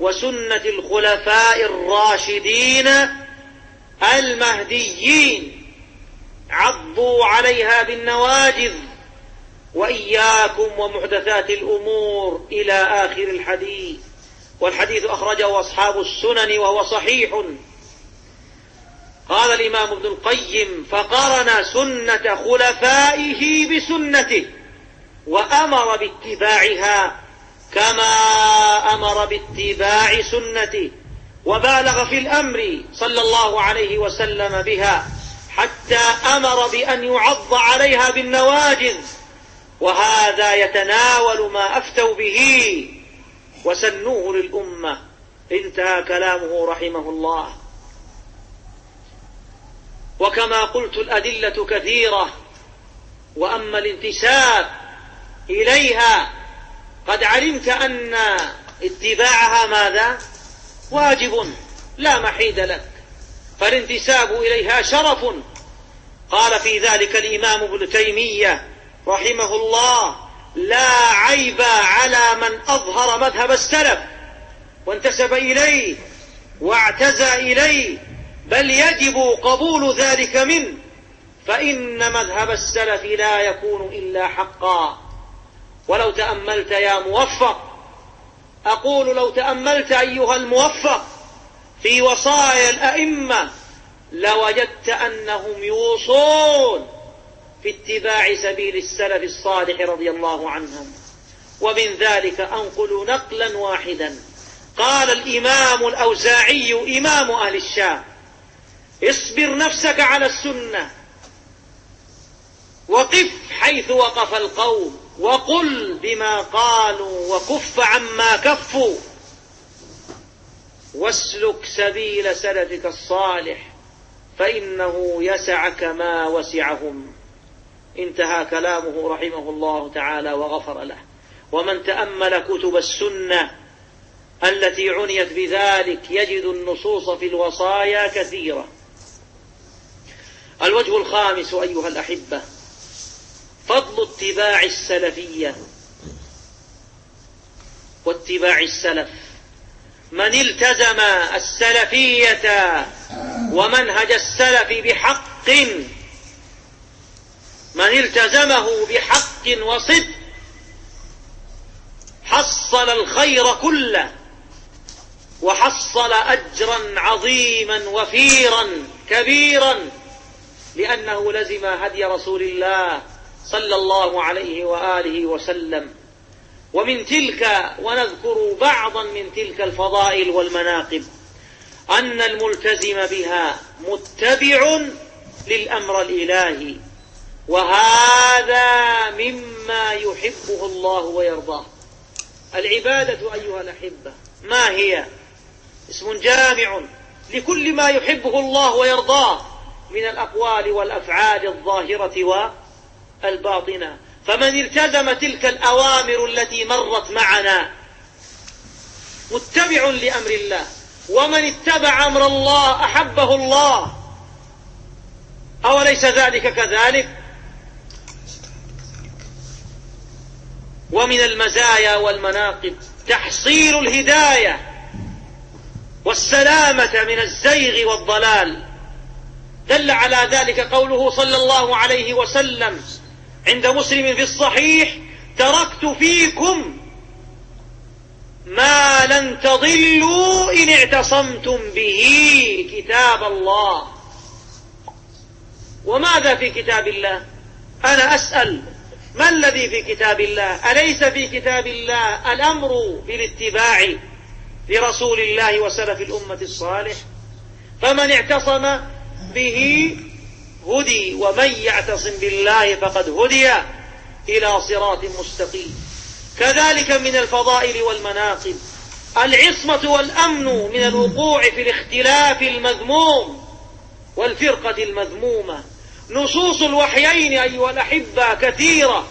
وسنة الخلفاء الراشدين المهديين عضوا عليها بالنواجذ وإياكم ومحدثات الأمور إلى آخر الحديث والحديث أخرجه أصحاب السنن وهو صحيح. قال الإمام ابن القيم فقرن سنة خلفائه بسنته وأمر باتباعها كما أمر باتباع سنته وبالغ في الأمر صلى الله عليه وسلم بها حتى أمر بأن يعض عليها بالنواجذ وهذا يتناول ما أفتوا به وسنوه للأمة. انتهى كلامه رحمه الله. وكما قلت الأدلة كثيرة وأما الانتساب إليها قد علمت أن اتباعها ماذا؟ واجب لا محيد لك. فالانتساب إليها شرف. قال في ذلك الإمام ابن تيمية رحمه الله لا عيب على من أظهر مذهب السلف وانتسب إليه واعتزى إليه بل يجب قبول ذلك منه فإن مذهب السلف لا يكون إلا حقا. ولو تأملت يا موفق أقول لو تأملت أيها الموفق في وصايا الأئمة لوجدت أنهم يوصون في اتباع سبيل السلف الصالح رضي الله عنهم. ومن ذلك أنقل نقلا واحدا. قال الإمام الأوزاعي إمام أهل الشام اصبر نفسك على السنة. وقف حيث وقف القوم وقل بما قالوا وكف عما كفوا. واسلك سبيل سلفك الصالح فإنه يسعك ما وسعهم. انتهى كلامه رحمه الله تعالى وغفر له. ومن تأمل كتب السنة التي عنيت بذلك يجد النصوص في الوصايا كثيرة. الوجه الخامس أيها الأحبة فضل اتباع السلفية. واتباع السلف من التزم السلفية ومنهج السلف بحق من التزمه بحق وصدق حصل الخير كله وحصل أجرا عظيما وفيرا كبيرا. لأنه لزم هدي رسول الله صلى الله عليه وآله وسلم. ومن تلك ونذكر بعضا من تلك الفضائل والمناقب أن الملتزم بها متبع للأمر الإلهي وهذا مما يحبه الله ويرضاه. العبادة أيها الأحبة ما هي؟ اسم جامع لكل ما يحبه الله ويرضاه. من الأقوال والأفعال الظاهرة والباطنة. فمن التزم تلك الأوامر التي مرت معنا متبع لأمر الله ومن اتبع أمر الله أحبه الله. أوليس ذلك كذلك؟ ومن المزايا والمناقب تحصيل الهداية والسلامة من الزيغ والضلال. دل على ذلك قوله صلى الله عليه وسلم عند مسلم في الصحيح تركت فيكم ما لن تضلوا إن اعتصمتم به كتاب الله. وماذا في كتاب الله؟ أنا أسأل ما الذي في كتاب الله؟ أليس في كتاب الله الأمر بالاتباع لرسول الله وسلف الأمة الصالح؟ فمن اعتصم به هدي ومن يعتصم بالله فقد هدي إلى صراط مستقيم. كذلك من الفضائل والمناقب. العصمة والأمن من الوقوع في الاختلاف المذموم والفرقة المذمومة. نصوص الوحيين أيها الأحبة كثيرة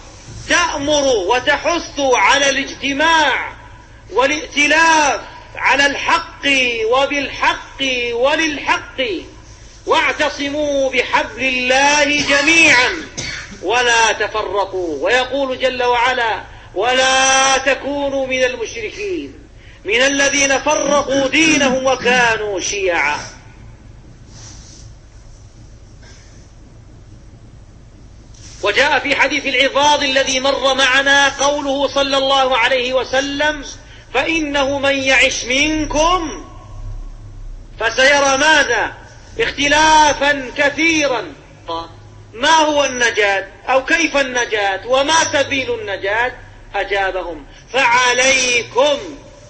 تأمر وتحث على الاجتماع والائتلاف على الحق وبالحق وللحق. واعتصموا بحبل الله جميعا. ولا تفرقوا. ويقول جل وعلا ولا تكونوا من المشركين. من الذين فرقوا دينهم وكانوا شيعا. وجاء في حديث العظاض الذي مر معنا قوله صلى الله عليه وسلم فإنه من يعش منكم فسيرى ماذا؟ اختلافا كثيرا. ما هو النجاة؟ أو كيف النجاة؟ وما سبيل النجاة؟ أجابهم فعليكم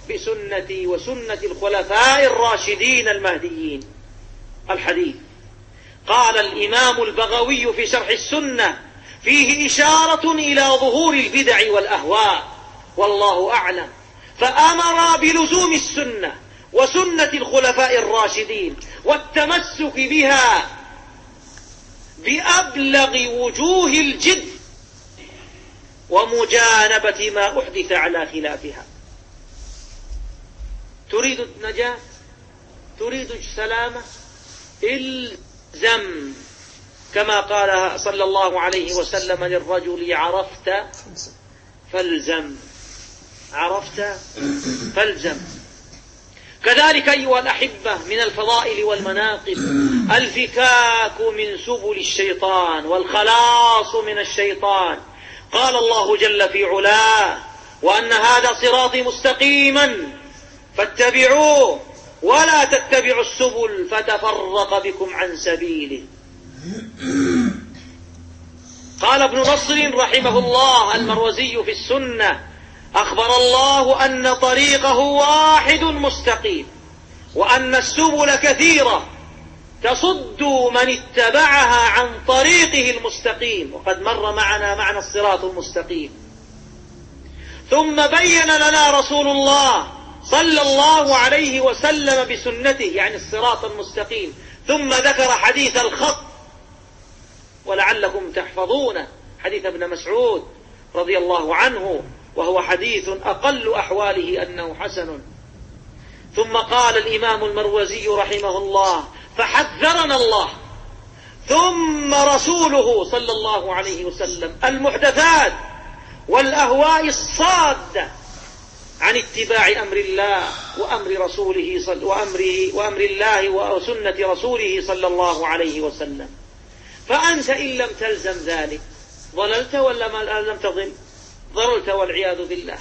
بسنتي وسنة الخلفاء الراشدين المهديين. الحديث. قال الإمام البغوي في شرح السنة فيه إشارة إلى ظهور البدع والأهواء والله أعلم. فأمر بلزوم السنة وسنة الخلفاء الراشدين والتمسك بها بأبلغ وجوه الجد ومجانبة ما أحدث على خلافها. تريد النجاة؟ تريد السلامة؟ إلزم كما قال صلى الله عليه وسلم للرجل عرفت؟ فالزم. عرفت؟ فالزم. كذلك أيها الأحبة من الفضائل والمناقب الفكاك من سبل الشيطان والخلاص من الشيطان. قال الله جل في علاه وأن هذا صراطي مستقيما فاتبعوه ولا تتبعوا السبل فتفرق بكم عن سبيله. قال ابن نصر رحمه الله المروزي في السنة أخبر الله أن طريقه واحد مستقيم وأن السبل كثيرة تصد من اتبعها عن طريقه المستقيم وقد مر معنا معنى الصراط المستقيم. ثم بين لنا رسول الله صلى الله عليه وسلم بسنته يعني الصراط المستقيم. ثم ذكر حديث الخط ولعلكم تحفظونه حديث ابن مسعود رضي الله عنه. وهو حديث أقل أحواله أنه حسن. ثم قال الإمام المروزي رحمه الله فحذرنا الله. ثم رسوله صلى الله عليه وسلم المحدثات والأهواء الصادة عن اتباع أمر الله وأمر رسوله صل وأمره وأمر الله وسنة رسوله صلى الله عليه وسلم. فأنت إن لم تلزم ذلك ضللت ولا ما لم تضل؟ ضللت والعياذ بالله.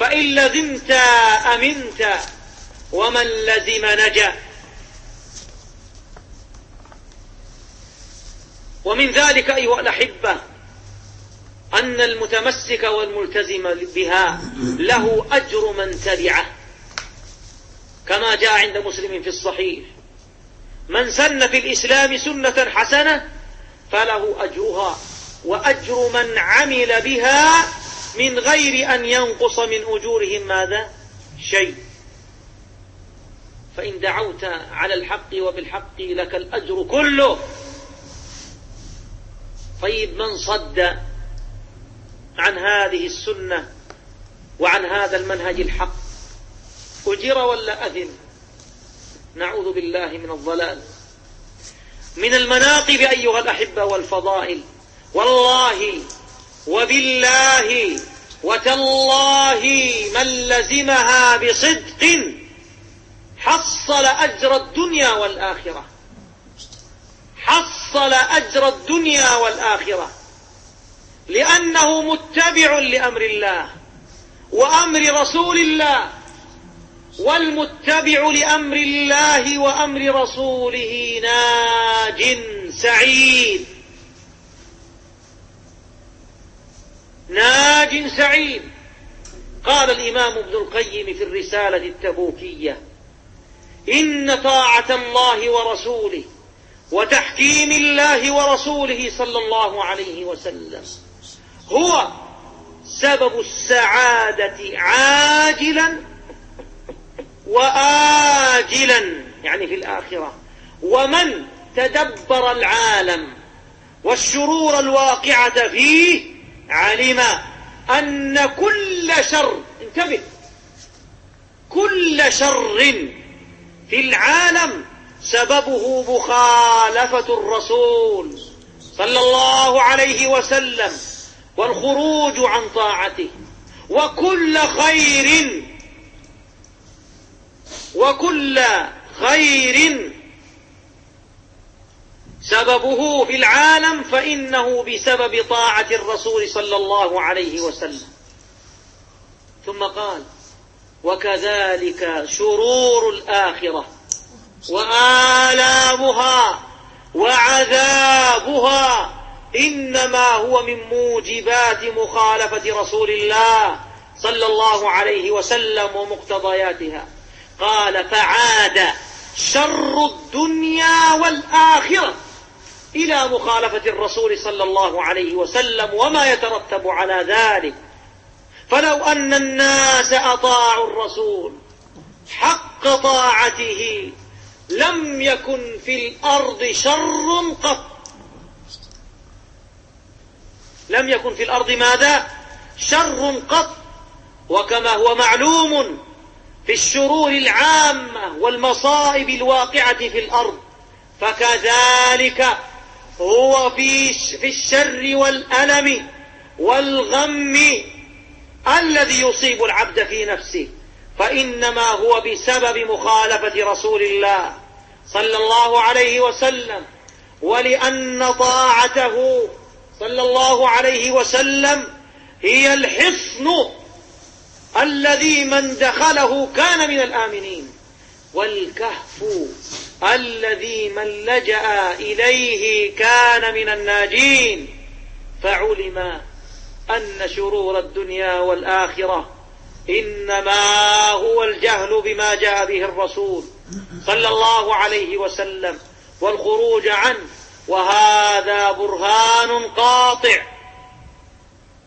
فإن لزمت أمنت ومن لزم نجا. ومن ذلك أيها الأحبة أن المتمسك والملتزم بها له أجر من تبعه. كما جاء عند مسلم في الصحيح. من سن في الإسلام سنة حسنة فله أجرها وأجر من عمل بها من غير أن ينقص من أجورهم ماذا؟ شيء. فإن دعوت على الحق وبالحق لك الأجر كله. طيب من صد عن هذه السنة وعن هذا المنهج الحق؟ أجر ولا أذن؟ نعوذ بالله من الضلال. من المناقب أيها الأحبة والفضائل. والله وبالله وتالله من لزمها بصدق حصل أجر الدنيا والآخرة. حصل أجر الدنيا والآخرة. لأنه متبع لأمر الله وأمر رسول الله والمتبع لأمر الله وأمر رسوله ناج سعيد. ناج سعيد. قال الإمام ابن القيم في الرسالة التبوكية إن طاعة الله ورسوله وتحكيم الله ورسوله صلى الله عليه وسلم هو سبب السعادة عاجلا وآجلا يعني في الآخرة. ومن تدبر العالم والشرور الواقعة فيه علم أن كل شر انتبه. كل شر في العالم سببه مخالفة الرسول صلى الله عليه وسلم والخروج عن طاعته. وكل خير وكل خير سببه في العالم فإنه بسبب طاعة الرسول صلى الله عليه وسلم. ثم قال وكذلك شرور الآخرة وآلامها وعذابها إنما هو من موجبات مخالفة رسول الله صلى الله عليه وسلم ومقتضياتها. قال فعاد شر الدنيا والآخرة. إلى مخالفة الرسول صلى الله عليه وسلم وما يترتب على ذلك. فلو أن الناس أطاعوا الرسول حق طاعته لم يكن في الأرض شر قط. لم يكن في الأرض ماذا؟ شر قط. وكما هو معلوم في الشرور العامة والمصائب الواقعة في الأرض فكذلك هو في في الشر والألم والغم الذي يصيب العبد في نفسه. فإنما هو بسبب مخالفة رسول الله صلى الله عليه وسلم ولأن طاعته صلى الله عليه وسلم هي الحصن الذي من دخله كان من الآمنين. والكهف الذي من لجأ إليه كان من الناجين فعلم أن شرور الدنيا والآخرة إنما هو الجهل بما جاء به الرسول صلى الله عليه وسلم والخروج عنه وهذا برهان قاطع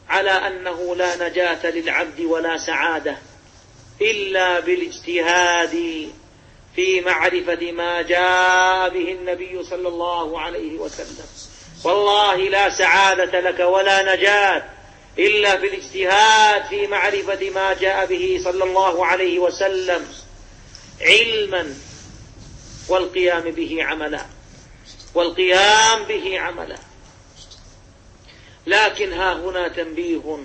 على أنه لا نجاة للعبد ولا سعادة إلا بالاجتهاد في معرفة ما جاء به النبي صلى الله عليه وسلم. والله لا سعادة لك ولا نجاة إلا في الاجتهاد في معرفة ما جاء به صلى الله عليه وسلم علما والقيام به عملا والقيام به عملا. لكن ها هنا تنبيه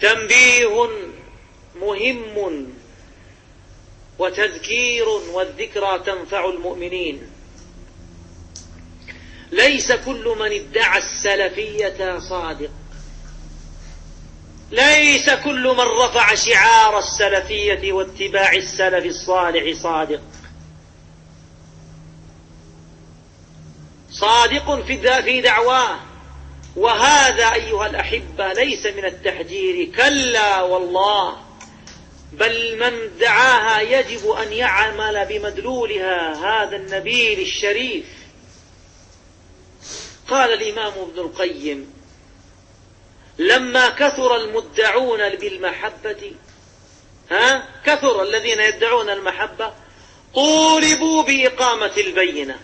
تنبيه مهم وتذكير والذكرى تنفع المؤمنين. ليس كل من ادعى السلفية صادق. ليس كل من رفع شعار السلفية واتباع السلف الصالح صادق. صادق في دعواه. وهذا أيها الأحبة ليس من التحجير. كلا والله. بل من دعاها يجب أن يعمل بمدلولها هذا النبيل الشريف. قال الإمام ابن القيم لما كثر المدعون بالمحبة ها كثر الذين يدعون المحبة طولبوا بإقامة البينة.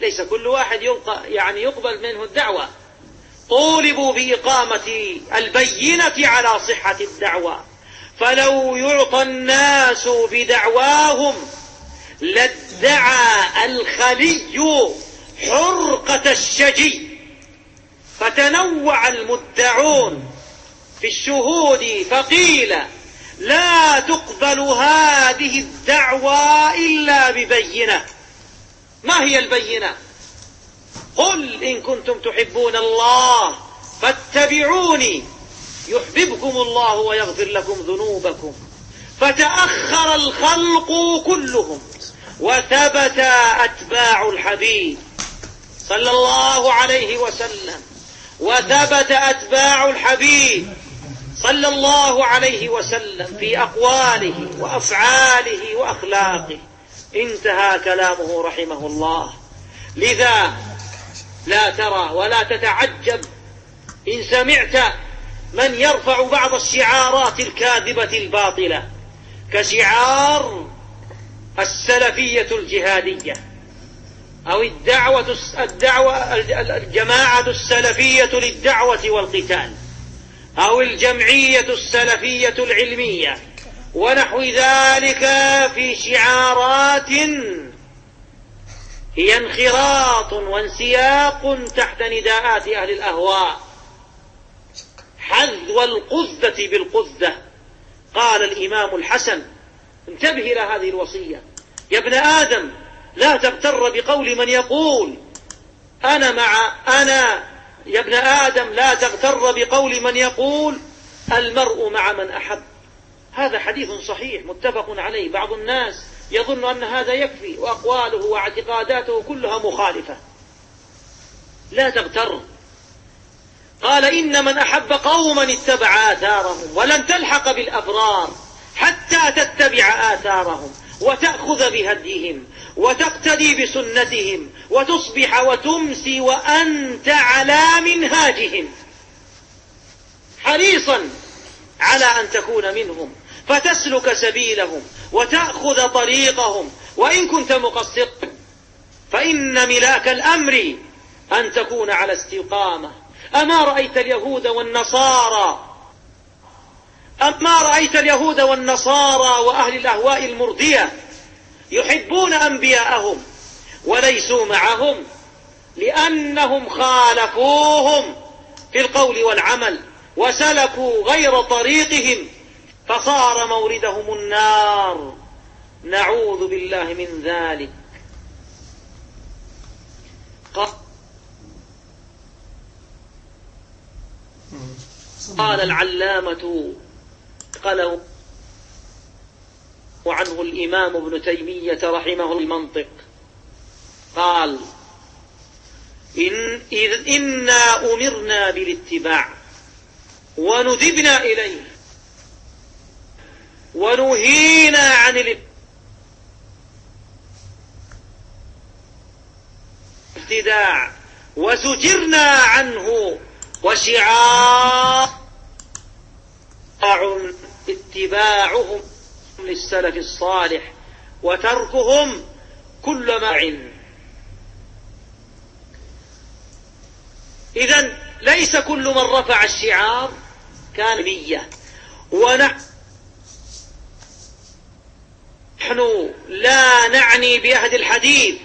ليس كل واحد يلقى يعني يقبل منه الدعوة. طولبوا بإقامة البينة على صحة الدعوة. فلو يعطى الناس بدعواهم لادعى الخلي حرقة الشجي. فتنوع المدعون في الشهود فقيل لا تقبل هذه الدعوى إلا ببينة. ما هي البينة؟ قل إن كنتم تحبون الله فاتبعوني. يحببكم الله ويغفر لكم ذنوبكم. فتأخر الخلق كلهم وثبت أتباع الحبيب صلى الله عليه وسلم. وثبت أتباع الحبيب صلى الله عليه وسلم في أقواله وأفعاله وأخلاقه. انتهى كلامه رحمه الله. لذا لا ترى ولا تتعجب إن سمعت من يرفع بعض الشعارات الكاذبة الباطلة كشعار السلفية الجهادية أو الدعوة الدعوة الجماعة السلفية للدعوة والقتال أو الجمعية السلفية العلمية ونحو ذلك في شعارات هي انخراط وانسياق تحت نداءات أهل الأهواء حذو القذة بالقذة. قال الإمام الحسن انتبه إلى هذه الوصية. يا ابن آدم لا تغتر بقول من يقول أنا مع أنا يا ابن آدم لا تغتر بقول من يقول المرء مع من أحب. هذا حديث صحيح متفق عليه. بعض الناس يظن أن هذا يكفي وأقواله واعتقاداته كلها مخالفة. لا تغتر. قال إن من أحب قوما اتبع آثارهم ولن تلحق بالأبرار حتى تتبع آثارهم وتأخذ بهديهم وتقتدي بسنتهم وتصبح وتمسي وأنت على منهاجهم حريصا على أن تكون منهم فتسلك سبيلهم وتأخذ طريقهم وإن كنت مقصرا فإن ملاك الأمر أن تكون على استقامة أما رأيت اليهود والنصارى؟ أما رأيت اليهود والنصارى وأهل الأهواء المردية يحبون أنبياءهم وليسوا معهم لأنهم خالفوهم في القول والعمل وسلكوا غير طريقهم فصار موردهم النار. نعوذ بالله من ذلك. قال العلامة قالوا وعنه الإمام ابن تيمية رحمه المنطق. قال إن إذ إنا أمرنا بالاتباع وندبنا إليه ونهينا عن الابتداع وزجرنا عنه وشعار اتباعهم للسلف الصالح وتركهم كل ما إذا ليس كل من رفع الشعار كان نية. ونحن لا نعني بأهد الحديث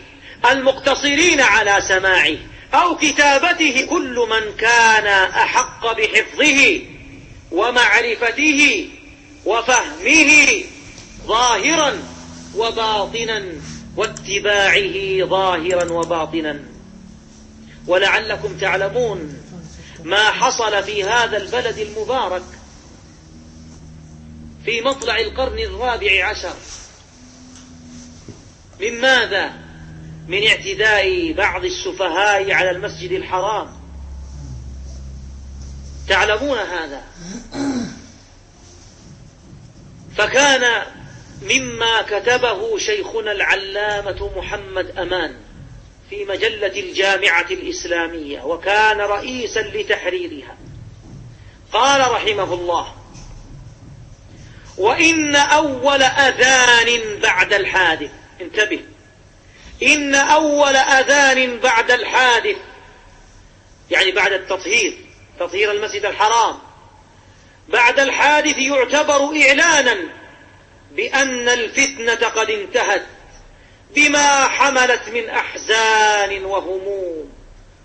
المقتصرين على سماعه. أو كتابته كل من كان أحق بحفظه ومعرفته وفهمه ظاهرا وباطنا واتباعه ظاهرا وباطنا. ولعلكم تعلمون ما حصل في هذا البلد المبارك في مطلع القرن الرابع عشر. من ماذا من اعتداء بعض السفهاء على المسجد الحرام. تعلمون هذا. فكان مما كتبه شيخنا العلامة محمد أمان في مجلة الجامعة الإسلامية وكان رئيسا لتحريرها. قال رحمه الله وإن أول أذان بعد الحادث. انتبه. إن أول أذان بعد الحادث يعني بعد التطهير تطهير المسجد الحرام بعد الحادث يعتبر إعلانا بأن الفتنة قد انتهت بما حملت من أحزان وهموم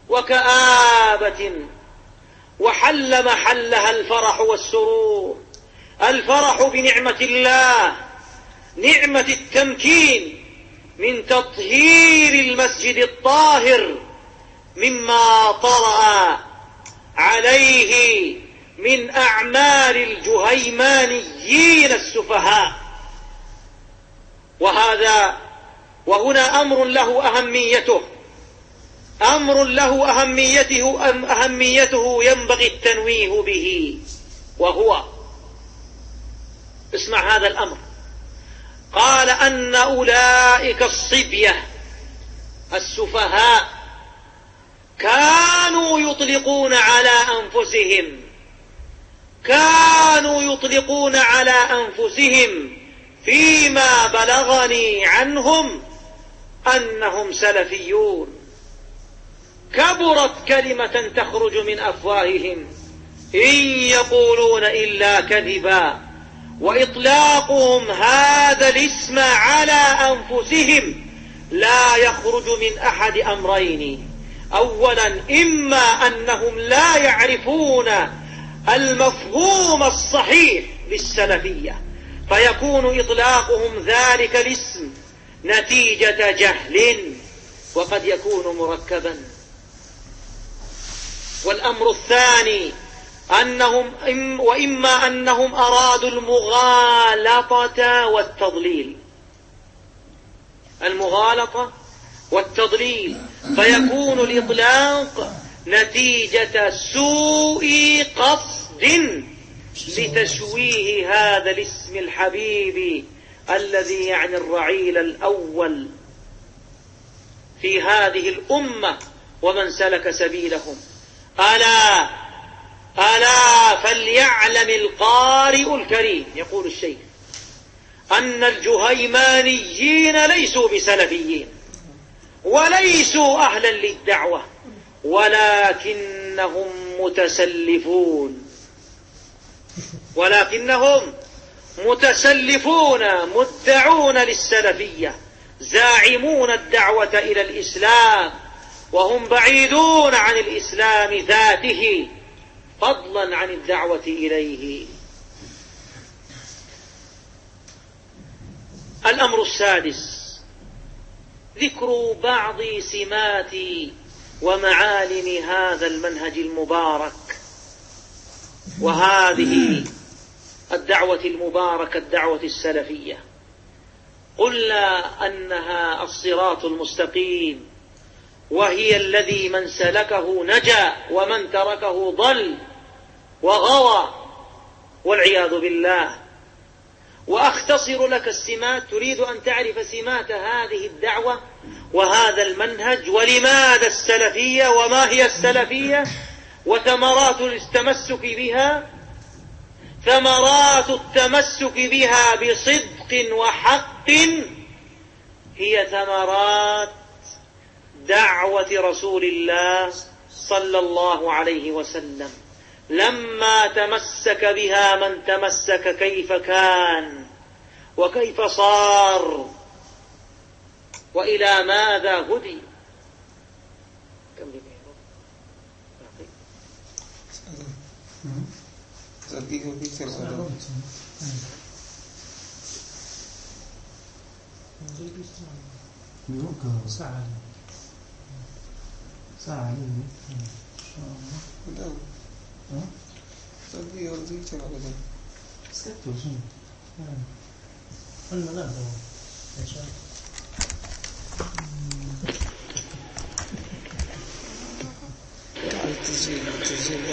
وكآبة وحل محلها الفرح والسرور. الفرح بنعمة الله نعمة التمكين من تطهير المسجد الطاهر مما طرأ عليه من أعمال الجهيمانيين السفهاء. وهذا وهنا أمر له أهميته أمر له أهميته أم أهميته ينبغي التنويه به وهو اسمع هذا الأمر. قال أن أولئك الصبية السفهاء كانوا يطلقون على أنفسهم. كانوا يطلقون على أنفسهم فيما بلغني عنهم أنهم سلفيون. كبرت كلمة تخرج من أفواههم إن يقولون إلا كذبا. وإطلاقهم هذا الاسم على أنفسهم لا يخرج من أحد أمرين. أولا إما أنهم لا يعرفون المفهوم الصحيح للسلفية فيكون إطلاقهم ذلك الاسم نتيجة جهل وقد يكون مركبا. والأمر الثاني أنهم وإما أنهم أرادوا المغالطة والتضليل. المغالطة والتضليل. فيكون الإطلاق نتيجة سوء قصد لتشويه هذا الاسم الحبيب الذي يعني الرعيل الأول في هذه الأمة ومن سلك سبيلهم. ألا ألا فليعلم القارئ الكريم يقول الشيخ أن الجهيمانيين ليسوا بسلفيين وليسوا أهلا للدعوة ولكنهم متسلفون. ولكنهم متسلفون مدعون للسلفية زاعمون الدعوة إلى الإسلام وهم بعيدون عن الإسلام ذاته. فضلا عن الدعوة إليه. الأمر السادس ذكر بعض سمات ومعالم هذا المنهج المبارك. وهذه الدعوة المباركة الدعوة السلفية. قلنا أنها الصراط المستقيم. وهي الذي من سلكه نجا ومن تركه ضل وغوى والعياذ بالله. وأختصر لك السمات تريد أن تعرف سمات هذه الدعوة وهذا المنهج ولماذا السلفية وما هي السلفية وثمرات التمسك بها؟ ثمرات التمسك بها بصدق وحق هي ثمرات دعوة رسول الله صلى الله عليه وسلم لما تمسك بها من تمسك كيف كان وكيف صار وإلى ماذا هدي كم ساعة ساعة تقضي وردي كم أبدا ست وسنة قلنا لا هو التسجيل التسجيل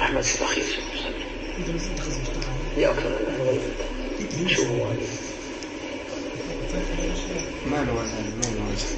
أحمد الأخير يا أكثر شو هو؟ ما له وزن ما له وزن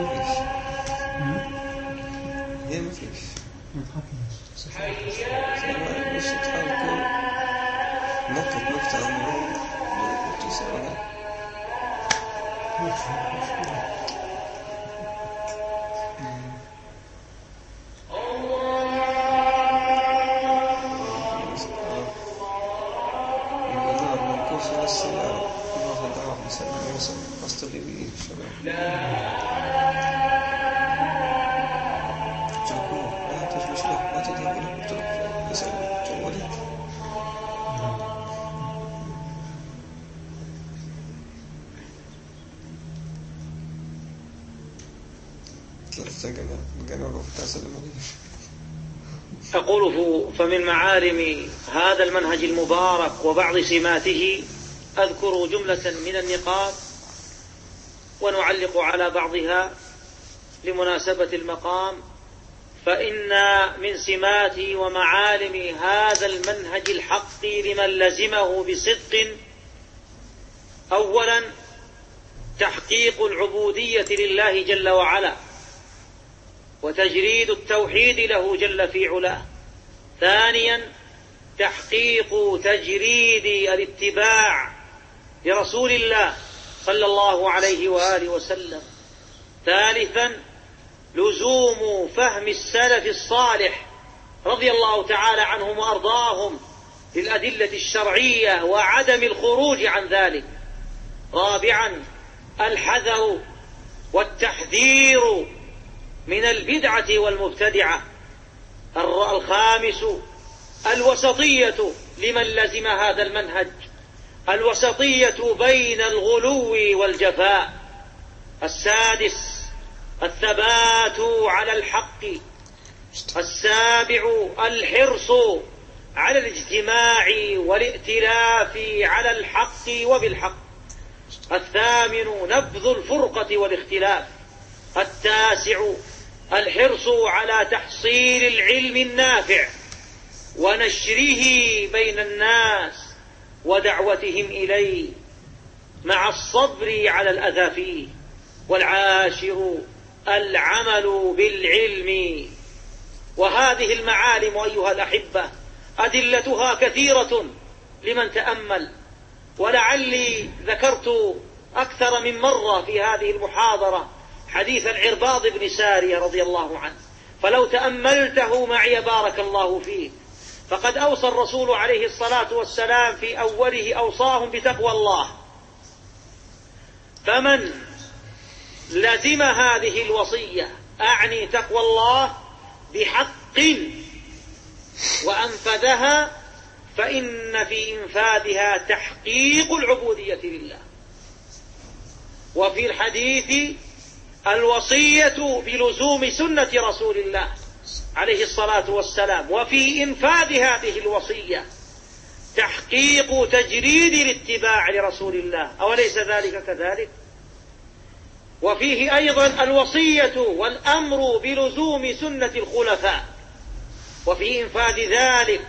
ما فيش هي ما فيش سواء مش تتحرك نقطة نقطة أقول فمن معالم هذا المنهج المبارك وبعض سماته أذكر جملة من النقاط ونعلق على بعضها لمناسبة المقام فإن من سمات ومعالم هذا المنهج الحق لمن لزمه بصدق أولا تحقيق العبودية لله جل وعلا وتجريد التوحيد له جل في علاه. ثانيا تحقيق تجريد الاتباع لرسول الله صلى الله عليه وآله وسلم. ثالثا لزوم فهم السلف الصالح رضي الله تعالى عنهم وأرضاهم للأدلة الشرعية وعدم الخروج عن ذلك. رابعا الحذر والتحذير من البدعة والمبتدعة. الخامس الوسطية لمن لزم هذا المنهج. الوسطية بين الغلو والجفاء. السادس الثبات على الحق. السابع الحرص على الاجتماع والائتلاف على الحق وبالحق. الثامن نبذ الفرقة والاختلاف. التاسع الحرص على تحصيل العلم النافع ونشره بين الناس ودعوتهم إليه مع الصبر على الاذى فيه والعاشر العمل بالعلم. وهذه المعالم أيها الأحبة أدلتها كثيرة لمن تأمل ولعلي ذكرت أكثر من مرة في هذه المحاضرة حديث العرباض بن سارية رضي الله عنه. فلو تأملته معي بارك الله فيك فقد أوصى الرسول عليه الصلاة والسلام في أوله أوصاهم بتقوى الله. فمن لزم هذه الوصية أعني تقوى الله بحق وأنفذها فإن في إنفاذها تحقيق العبودية لله. وفي الحديث الوصية بلزوم سنة رسول الله عليه الصلاة والسلام وفي إنفاذ هذه الوصية تحقيق تجريد الاتباع لرسول الله. أوليس ذلك كذلك؟ وفيه أيضا الوصية والأمر بلزوم سنة الخلفاء وفي إنفاذ ذلك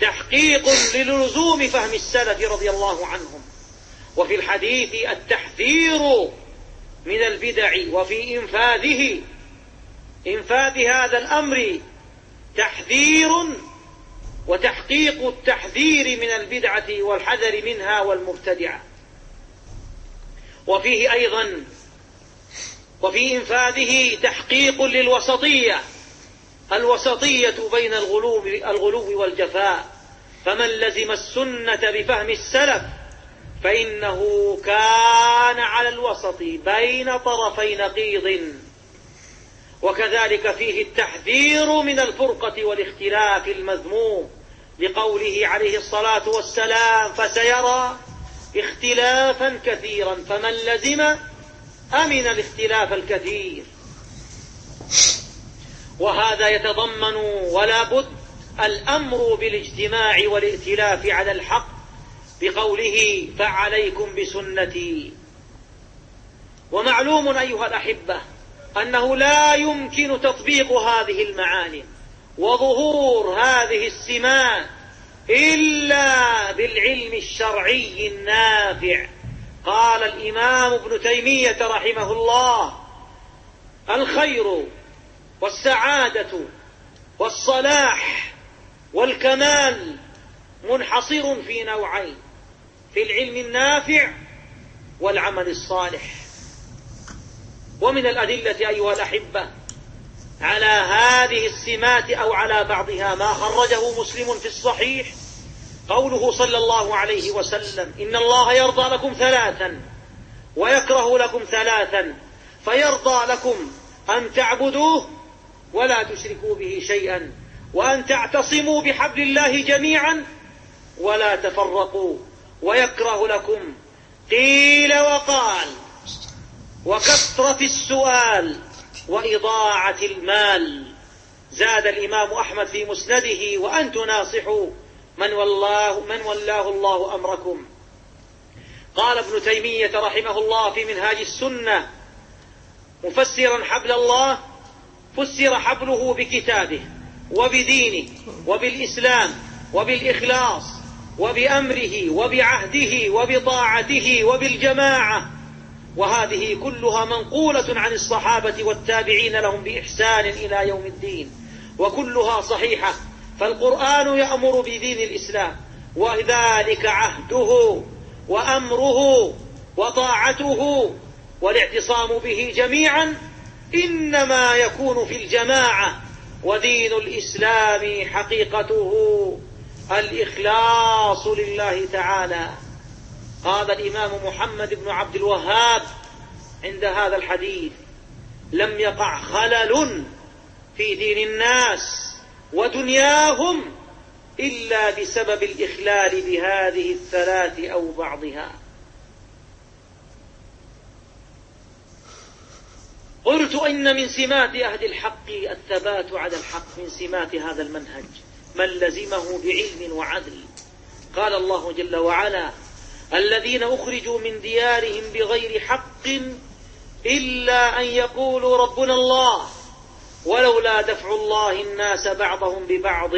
تحقيق للزوم فهم السلف رضي الله عنهم. وفي الحديث التحذير من البدع وفي إنفاذه. إنفاذ هذا الأمر تحذير وتحقيق التحذير من البدعة والحذر منها والمبتدعة وفيه أيضا وفي إنفاذه تحقيق للوسطية. الوسطية بين الغلو والجفاء. فمن لزم السنة بفهم السلف فإنه كان على الوسط بين طرفي نقيض. وكذلك فيه التحذير من الفرقة والاختلاف المذموم لقوله عليه الصلاة والسلام فسيرى اختلافا كثيرا فمن لزم أمن الاختلاف الكثير وهذا يتضمن ولا بد الأمر بالاجتماع والائتلاف على الحق بقوله فعليكم بسنتي. ومعلوم أيها الأحبة أنه لا يمكن تطبيق هذه المعاني وظهور هذه السمات إلا بالعلم الشرعي النافع. قال الإمام ابن تيمية رحمه الله الخير والسعادة والصلاح والكمال منحصر في نوعين. في العلم النافع والعمل الصالح. ومن الأدلة أيها الأحبة على هذه السمات أو على بعضها ما خرجه مسلم في الصحيح قوله صلى الله عليه وسلم إن الله يرضى لكم ثلاثا ويكره لكم ثلاثا فيرضى لكم أن تعبدوه ولا تشركوا به شيئا وأن تعتصموا بحبل الله جميعا ولا تفرقوا ويكره لكم. قيل وقال وكثرة السؤال وإضاعة المال. زاد الإمام أحمد في مسنده وأن تناصحوا من والله من ولاه الله أمركم. قال ابن تيمية رحمه الله في منهاج السنة مفسرا حبل الله فسر حبله بكتابه وبدينه وبالإسلام وبالإخلاص وبأمره وبعهده وبطاعته وبالجماعة. وهذه كلها منقولة عن الصحابة والتابعين لهم بإحسان إلى يوم الدين. وكلها صحيحة. فالقرآن يأمر بدين الإسلام. وذلك عهده وأمره وطاعته والاعتصام به جميعا. إنما يكون في الجماعة. ودين الإسلام حقيقته. الإخلاص لله تعالى. قال الإمام محمد بن عبد الوهاب عند هذا الحديث لم يقع خلل في دين الناس ودنياهم إلا بسبب الإخلال بهذه الثلاث أو بعضها. قلت إن من سمات أهل الحق الثبات على الحق من سمات هذا المنهج. من لزمه بعلم وعدل. قال الله جل وعلا الذين أخرجوا من ديارهم بغير حق إلا أن يقولوا ربنا الله ولولا دفع الله الناس بعضهم ببعض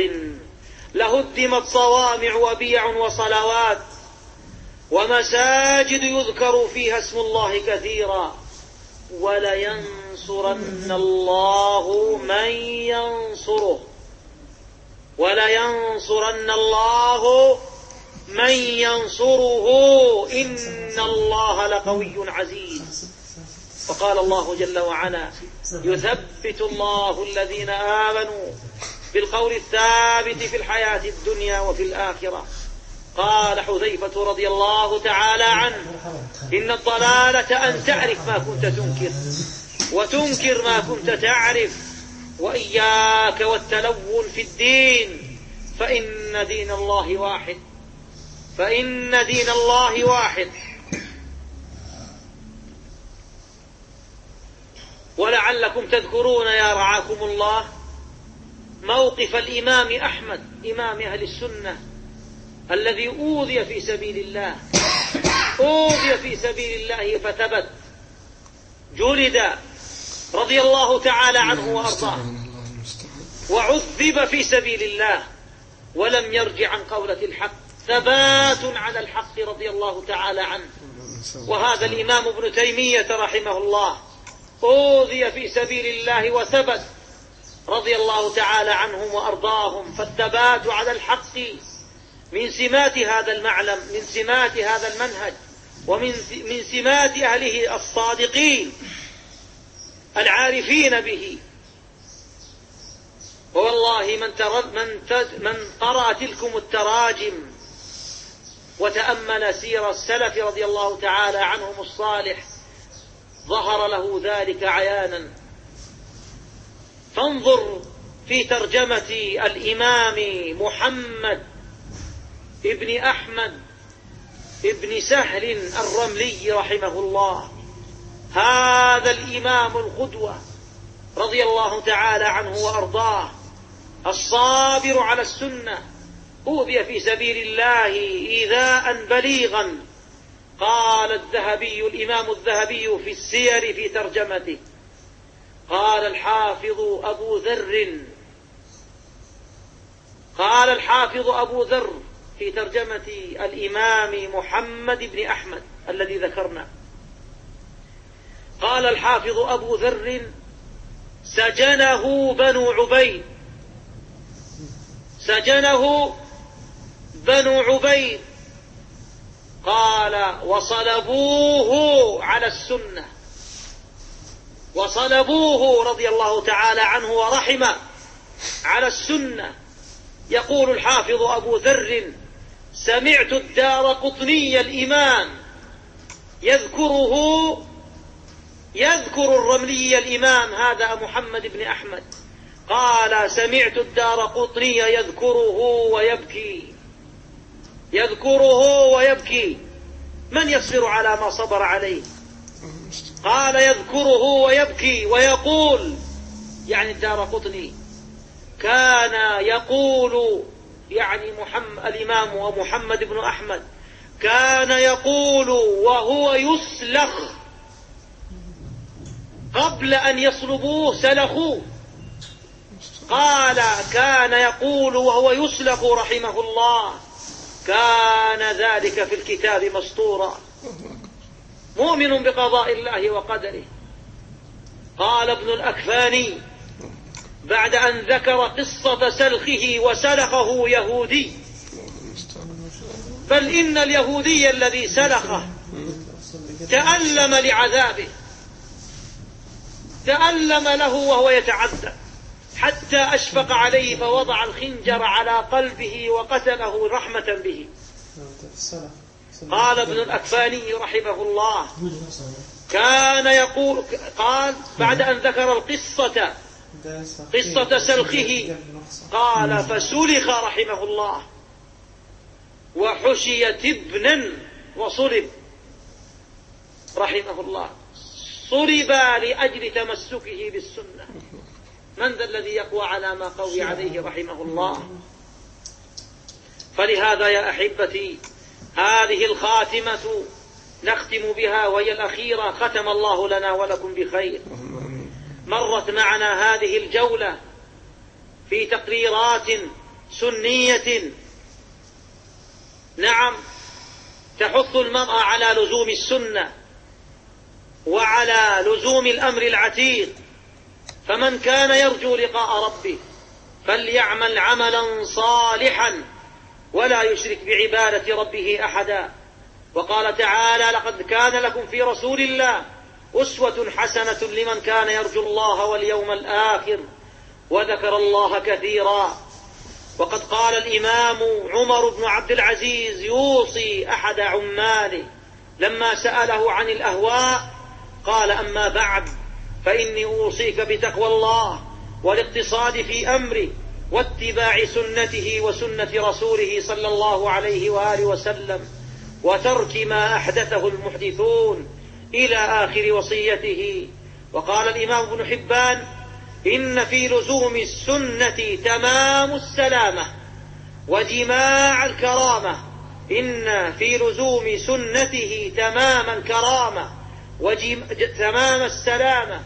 لهدمت صوامع وبيع وصلوات ومساجد يذكر فيها اسم الله كثيرا ولينصرن الله من ينصره. ولينصرن الله من ينصره. إن الله لقوي عزيز. وقال الله جل وعلا يثبت الله الذين آمنوا بالقول الثابت في الحياة الدنيا وفي الآخرة. قال حذيفة رضي الله تعالى عنه إن الضلالة أن تعرف ما كنت تنكر وتنكر ما كنت تعرف. وإياك والتلون في الدين. فإن دين الله واحد. فإن دين الله واحد. ولعلكم تذكرون يا رعاكم الله موقف الإمام أحمد إمام أهل السنة الذي أوذي في سبيل الله. أوذي في سبيل الله فثبت. جلد رضي الله تعالى عنه وأرضاه. وعذب في سبيل الله ولم يرجع عن قولة الحق. ثبات على الحق رضي الله تعالى عنه. وهذا الإمام ابن تيمية رحمه الله أوذي في سبيل الله وثبت رضي الله تعالى عنهم وأرضاهم. فالثبات على الحق من سمات هذا المعلم من سمات هذا المنهج ومن من سمات أهله الصادقين. العارفين به. ووالله من من من قرأ تلكم التراجم وتأمل سير السلف رضي الله تعالى عنهم الصالح ظهر له ذلك عيانا. فانظر في ترجمة الإمام محمد ابن أحمد ابن سهل الرملي رحمه الله. هذا الإمام القدوة رضي الله تعالى عنه وأرضاه الصابر على السنة أوذي في سبيل الله إيذاء بليغا. قال الذهبي الإمام الذهبي في السير في ترجمته قال الحافظ أبو ذر قال الحافظ أبو ذر في ترجمة الإمام محمد بن أحمد الذي ذكرنا. قال الحافظ أبو ذر سجنه بنو عبيد. سجنه بنو عبيد. قال وصلبوه على السنة. وصلبوه رضي الله تعالى عنه ورحمه على السنة. يقول الحافظ أبو ذر سمعت الدار قطني الإمام يذكره يذكر الرملي الإمام هذا محمد بن أحمد. قال سمعت الدار قطني يذكره ويبكي. يذكره ويبكي. من يصبر على ما صبر عليه؟ قال يذكره ويبكي ويقول. يعني الدار قطني. كان يقول يعني محمد الإمام ومحمد بن أحمد. كان يقول وهو يسلخ. قبل أن يصلبوه سلخوه. قال كان يقول وهو يسلخ رحمه الله كان ذلك في الكتاب مسطورا مؤمن بقضاء الله وقدره. قال ابن الأكفاني بعد أن ذكر قصة سلخه وسلخه يهودي. بل إن اليهودي الذي سلخه تألم لعذابه. تألم له وهو يتعذب. حتى أشفق عليه فوضع الخنجر على قلبه وقتله رحمة به. قال ابن الأكفاني رحمه الله كان يقول قال بعد أن ذكر القصة قصة سلخه قال فسلخ رحمه الله. وحشي تبنا وصلب رحمه الله. صلب لأجل تمسكه بالسنة. من ذا الذي يقوى على ما قوي عليه رحمه الله؟ فلهذا يا أحبتي هذه الخاتمة نختم بها وهي الأخيرة. ختم الله لنا ولكم بخير. مرت معنا هذه الجولة في تقريرات سنية. نعم تحث المرأة على لزوم السنة. وعلى لزوم الأمر العتيق فمن كان يرجو لقاء ربه فليعمل عملا صالحا ولا يشرك بعبادة ربه أحدا. وقال تعالى لقد كان لكم في رسول الله أسوة حسنة لمن كان يرجو الله واليوم الآخر وذكر الله كثيرا وقد قال الإمام عمر بن عبد العزيز يوصي أحد عماله لما سأله عن الأهواء قال أما بعد فإني أوصيك بتقوى الله والاقتصاد في أمره واتباع سنته وسنة رسوله صلى الله عليه وآله وسلم وترك ما أحدثه المحدثون إلى آخر وصيته وقال الإمام ابن حبان إن في لزوم السنة تمام السلامة وجماع الكرامة إن في لزوم سنته تمام الكرامة. تمام السلامة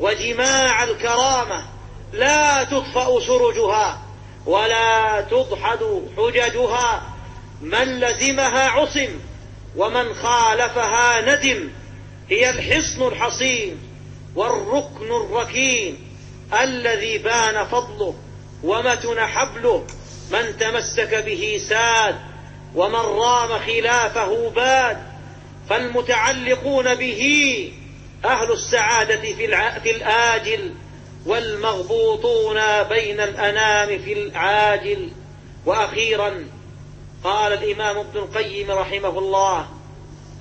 وجماع الكرامة. لا تطفأ سرجها ولا تضحد حججها. من لزمها عصم ومن خالفها ندم. هي الحصن الحصين والركن الركين الذي بان فضله ومتن حبله. من تمسك به ساد ومن رام خلافه باد. فالمتعلقون به أهل السعادة في الآجل والمغبوطون بين الأنام في العاجل. وأخيرا قال الإمام ابن القيم رحمه الله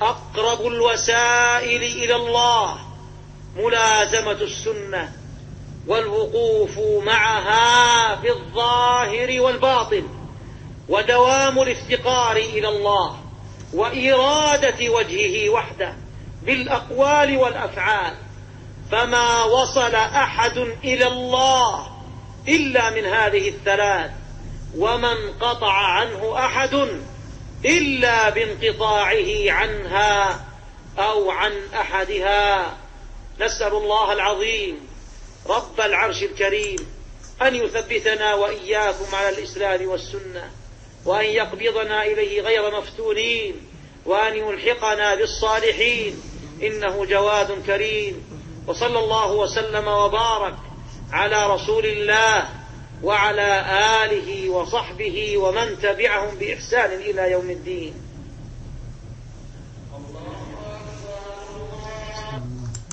أقرب الوسائل إلى الله ملازمة السنة والوقوف معها في الظاهر والباطن ودوام الافتقار إلى الله. وإرادة وجهه وحده بالأقوال والأفعال فما وصل أحد إلى الله إلا من هذه الثلاث ومن قطع عنه أحد إلا بانقطاعه عنها أو عن أحدها. نسأل الله العظيم رب العرش الكريم أن يثبتنا وإياكم على الإسلام والسنة وأن يقبضنا إليه غير مفتونين وأن يلحقنا بالصالحين. إنه جواد كريم. وصلى الله وسلم وبارك على رسول الله وعلى آله وصحبه ومن تبعهم بإحسان إلى يوم الدين.